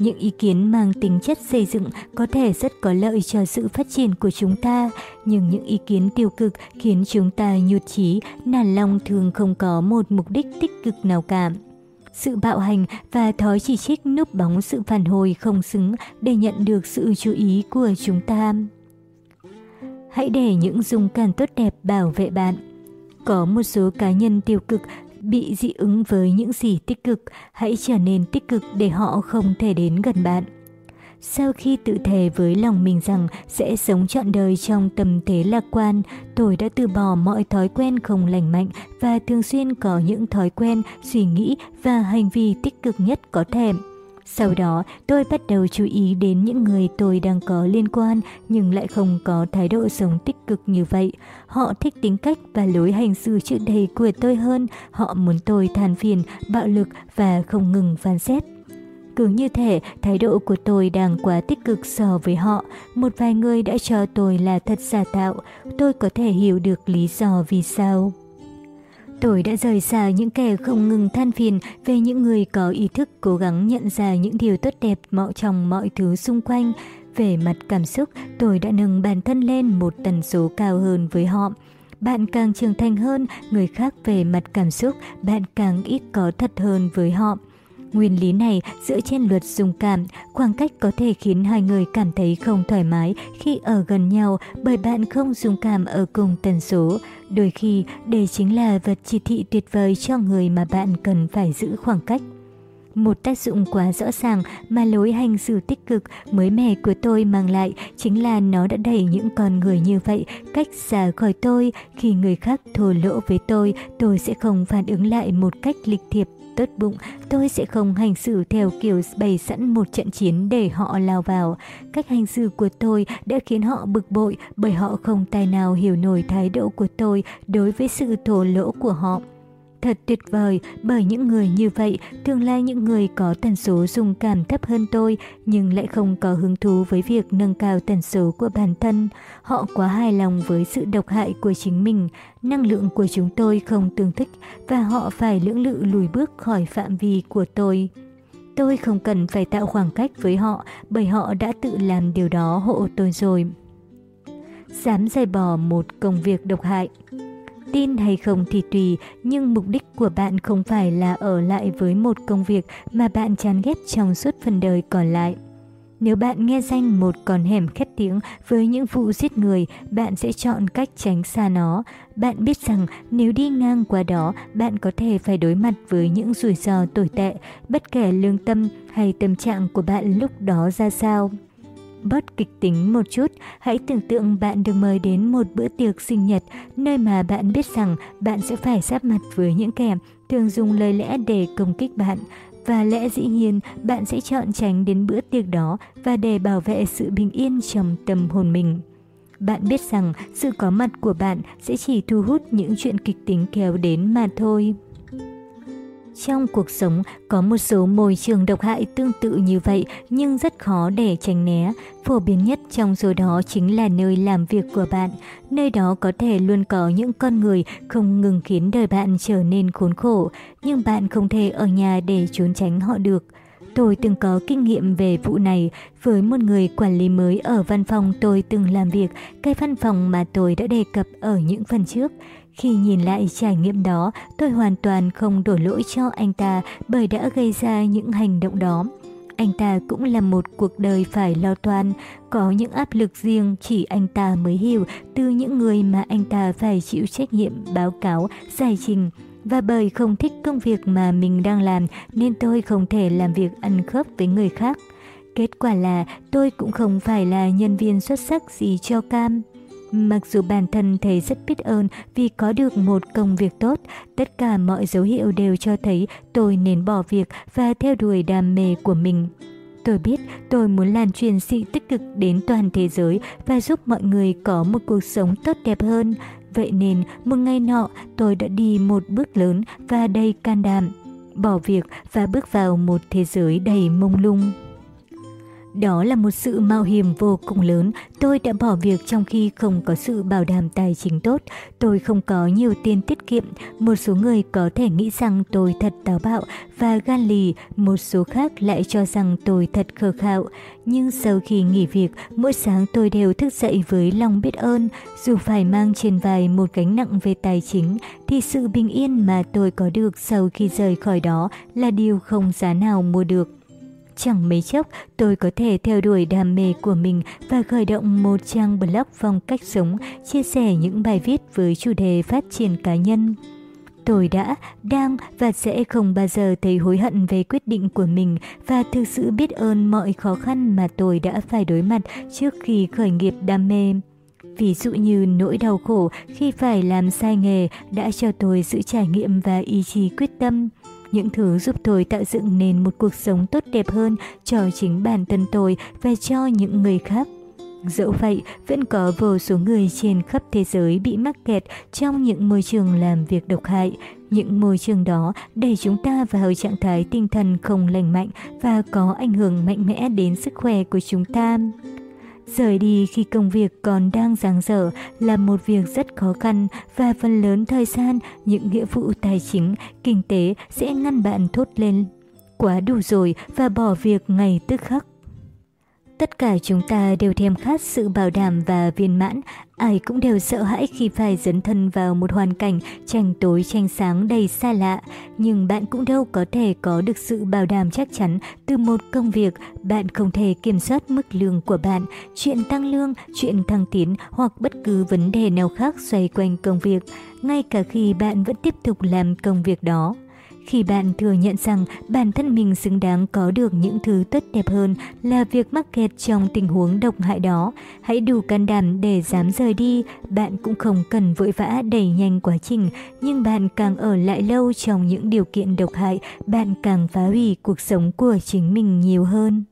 Những ý kiến mang tính chất xây dựng có thể rất có lợi cho sự phát triển của chúng ta, nhưng những ý kiến tiêu cực khiến chúng ta nhụt chí, nản lòng thường không có một mục đích tích cực nào cả. Sự bạo hành và thói chỉ trích núp bóng sự phản hồi không xứng để nhận được sự chú ý của chúng ta. Hãy để những dung cảm tốt đẹp bảo vệ bạn. Có một số cá nhân tiêu cực bị dị ứng với những gì tích cực, hãy trở nên tích cực để họ không thể đến gần bạn. Sau khi tự thề với lòng mình rằng sẽ sống trọn đời trong tâm thế lạc quan, tôi đã từ bỏ mọi thói quen không lành mạnh và thường xuyên có những thói quen, suy nghĩ và hành vi tích cực nhất có thể. Sau đó, tôi bắt đầu chú ý đến những người tôi đang có liên quan nhưng lại không có thái độ sống tích cực như vậy. Họ thích tính cách và lối hành xử trước đây của tôi hơn. Họ muốn tôi than phiền, bạo lực và không ngừng phán xét. Cứ như thể thái độ của tôi đang quá tích cực so với họ. Một vài người đã cho tôi là thật giả tạo. Tôi có thể hiểu được lý do vì sao. Tôi đã rời xa những kẻ không ngừng than phiền về những người có ý thức cố gắng nhận ra những điều tốt đẹp mọi trong mọi thứ xung quanh. Về mặt cảm xúc, tôi đã nâng bản thân lên một tần số cao hơn với họ. Bạn càng trưởng thành hơn, người khác về mặt cảm xúc, bạn càng ít có thật hơn với họ. Nguyên lý này dựa trên luật dung cảm, khoảng cách có thể khiến hai người cảm thấy không thoải mái khi ở gần nhau bởi bạn không dung cảm ở cùng tần số. Đôi khi, đây chính là vật chỉ thị tuyệt vời cho người mà bạn cần phải giữ khoảng cách. Một tác dụng quá rõ ràng mà lối hành xử tích cực mới mẻ của tôi mang lại chính là nó đã đẩy những con người như vậy cách xa khỏi tôi. Khi người khác thổ lỗ với tôi, tôi sẽ không phản ứng lại một cách lịch thiệp tốt bụng, tôi sẽ không hành xử theo kiểu bày sẵn một trận chiến để họ lao vào. Cách hành xử của tôi đã khiến họ bực bội bởi họ không tài nào hiểu nổi thái độ của tôi đối với sự thổ lỗ của họ. Thật tuyệt vời, bởi những người như vậy thường là những người có tần số dung cảm thấp hơn tôi nhưng lại không có hứng thú với việc nâng cao tần số của bản thân. Họ quá hài lòng với sự độc hại của chính mình, năng lượng của chúng tôi không tương thích và họ phải lưỡng lự lùi bước khỏi phạm vi của tôi. Tôi không cần phải tạo khoảng cách với họ bởi họ đã tự làm điều đó hộ tôi rồi. Dám dày bỏ một công việc độc hại Tin hay không thì tùy, nhưng mục đích của bạn không phải là ở lại với một công việc mà bạn chán ghét trong suốt phần đời còn lại. Nếu bạn nghe danh một con hẻm khét tiếng với những vụ giết người, bạn sẽ chọn cách tránh xa nó. Bạn biết rằng nếu đi ngang qua đó, bạn có thể phải đối mặt với những rủi ro tồi tệ, bất kể lương tâm hay tâm trạng của bạn lúc đó ra sao. Bớt kịch tính một chút, hãy tưởng tượng bạn được mời đến một bữa tiệc sinh nhật, nơi mà bạn biết rằng bạn sẽ phải giáp mặt với những kẻ thường dùng lời lẽ để công kích bạn. Và lẽ dĩ nhiên bạn sẽ chọn tránh đến bữa tiệc đó và để bảo vệ sự bình yên trong tâm hồn mình. Bạn biết rằng sự có mặt của bạn sẽ chỉ thu hút những chuyện kịch tính kéo đến mà thôi. Trong cuộc sống, có một số môi trường độc hại tương tự như vậy nhưng rất khó để tránh né. Phổ biến nhất trong số đó chính là nơi làm việc của bạn. Nơi đó có thể luôn có những con người không ngừng khiến đời bạn trở nên khốn khổ, nhưng bạn không thể ở nhà để trốn tránh họ được. Tôi từng có kinh nghiệm về vụ này với một người quản lý mới ở văn phòng tôi từng làm việc, cái văn phòng mà tôi đã đề cập ở những phần trước. Khi nhìn lại trải nghiệm đó, tôi hoàn toàn không đổ lỗi cho anh ta bởi đã gây ra những hành động đó. Anh ta cũng là một cuộc đời phải lo toan, có những áp lực riêng chỉ anh ta mới hiểu từ những người mà anh ta phải chịu trách nhiệm báo cáo, giải trình. Và bởi không thích công việc mà mình đang làm nên tôi không thể làm việc ăn khớp với người khác. Kết quả là tôi cũng không phải là nhân viên xuất sắc gì cho cam. Mặc dù bản thân thầy rất biết ơn vì có được một công việc tốt, tất cả mọi dấu hiệu đều cho thấy tôi nên bỏ việc và theo đuổi đam mê của mình. Tôi biết tôi muốn lan truyền sự tích cực đến toàn thế giới và giúp mọi người có một cuộc sống tốt đẹp hơn. Vậy nên, một ngày nọ, tôi đã đi một bước lớn và đầy can đảm, bỏ việc và bước vào một thế giới đầy mông lung. Đó là một sự mạo hiểm vô cùng lớn. Tôi đã bỏ việc trong khi không có sự bảo đảm tài chính tốt. Tôi không có nhiều tiền tiết kiệm. Một số người có thể nghĩ rằng tôi thật táo bạo và gan lì. Một số khác lại cho rằng tôi thật khờ khạo. Nhưng sau khi nghỉ việc, mỗi sáng tôi đều thức dậy với lòng biết ơn. Dù phải mang trên vai một gánh nặng về tài chính, thì sự bình yên mà tôi có được sau khi rời khỏi đó là điều không giá nào mua được. Chẳng mấy chốc, tôi có thể theo đuổi đam mê của mình và khởi động một trang blog phong cách sống, chia sẻ những bài viết với chủ đề phát triển cá nhân. Tôi đã, đang và sẽ không bao giờ thấy hối hận về quyết định của mình và thực sự biết ơn mọi khó khăn mà tôi đã phải đối mặt trước khi khởi nghiệp đam mê. Ví dụ như nỗi đau khổ khi phải làm sai nghề đã cho tôi sự trải nghiệm và ý chí quyết tâm những thứ giúp tôi tạo dựng nên một cuộc sống tốt đẹp hơn cho chính bản thân tôi và cho những người khác. Dẫu vậy, vẫn có vô số người trên khắp thế giới bị mắc kẹt trong những môi trường làm việc độc hại. Những môi trường đó đẩy chúng ta vào trạng thái tinh thần không lành mạnh và có ảnh hưởng mạnh mẽ đến sức khỏe của chúng ta. Rời đi khi công việc còn đang giang dở là một việc rất khó khăn và phần lớn thời gian những nghĩa vụ tài chính, kinh tế sẽ ngăn bạn thốt lên. Quá đủ rồi và bỏ việc ngay tức khắc. Tất cả chúng ta đều thèm khát sự bảo đảm và viên mãn, ai cũng đều sợ hãi khi phải dấn thân vào một hoàn cảnh tranh tối tranh sáng đầy xa lạ. Nhưng bạn cũng đâu có thể có được sự bảo đảm chắc chắn từ một công việc, bạn không thể kiểm soát mức lương của bạn, chuyện tăng lương, chuyện thăng tiến hoặc bất cứ vấn đề nào khác xoay quanh công việc, ngay cả khi bạn vẫn tiếp tục làm công việc đó. Khi bạn thừa nhận rằng bản thân mình xứng đáng có được những thứ tốt đẹp hơn là việc mắc kẹt trong tình huống độc hại đó, hãy đủ can đảm để dám rời đi. Bạn cũng không cần vội vã đẩy nhanh quá trình, nhưng bạn càng ở lại lâu trong những điều kiện độc hại, bạn càng phá hủy cuộc sống của chính mình nhiều hơn.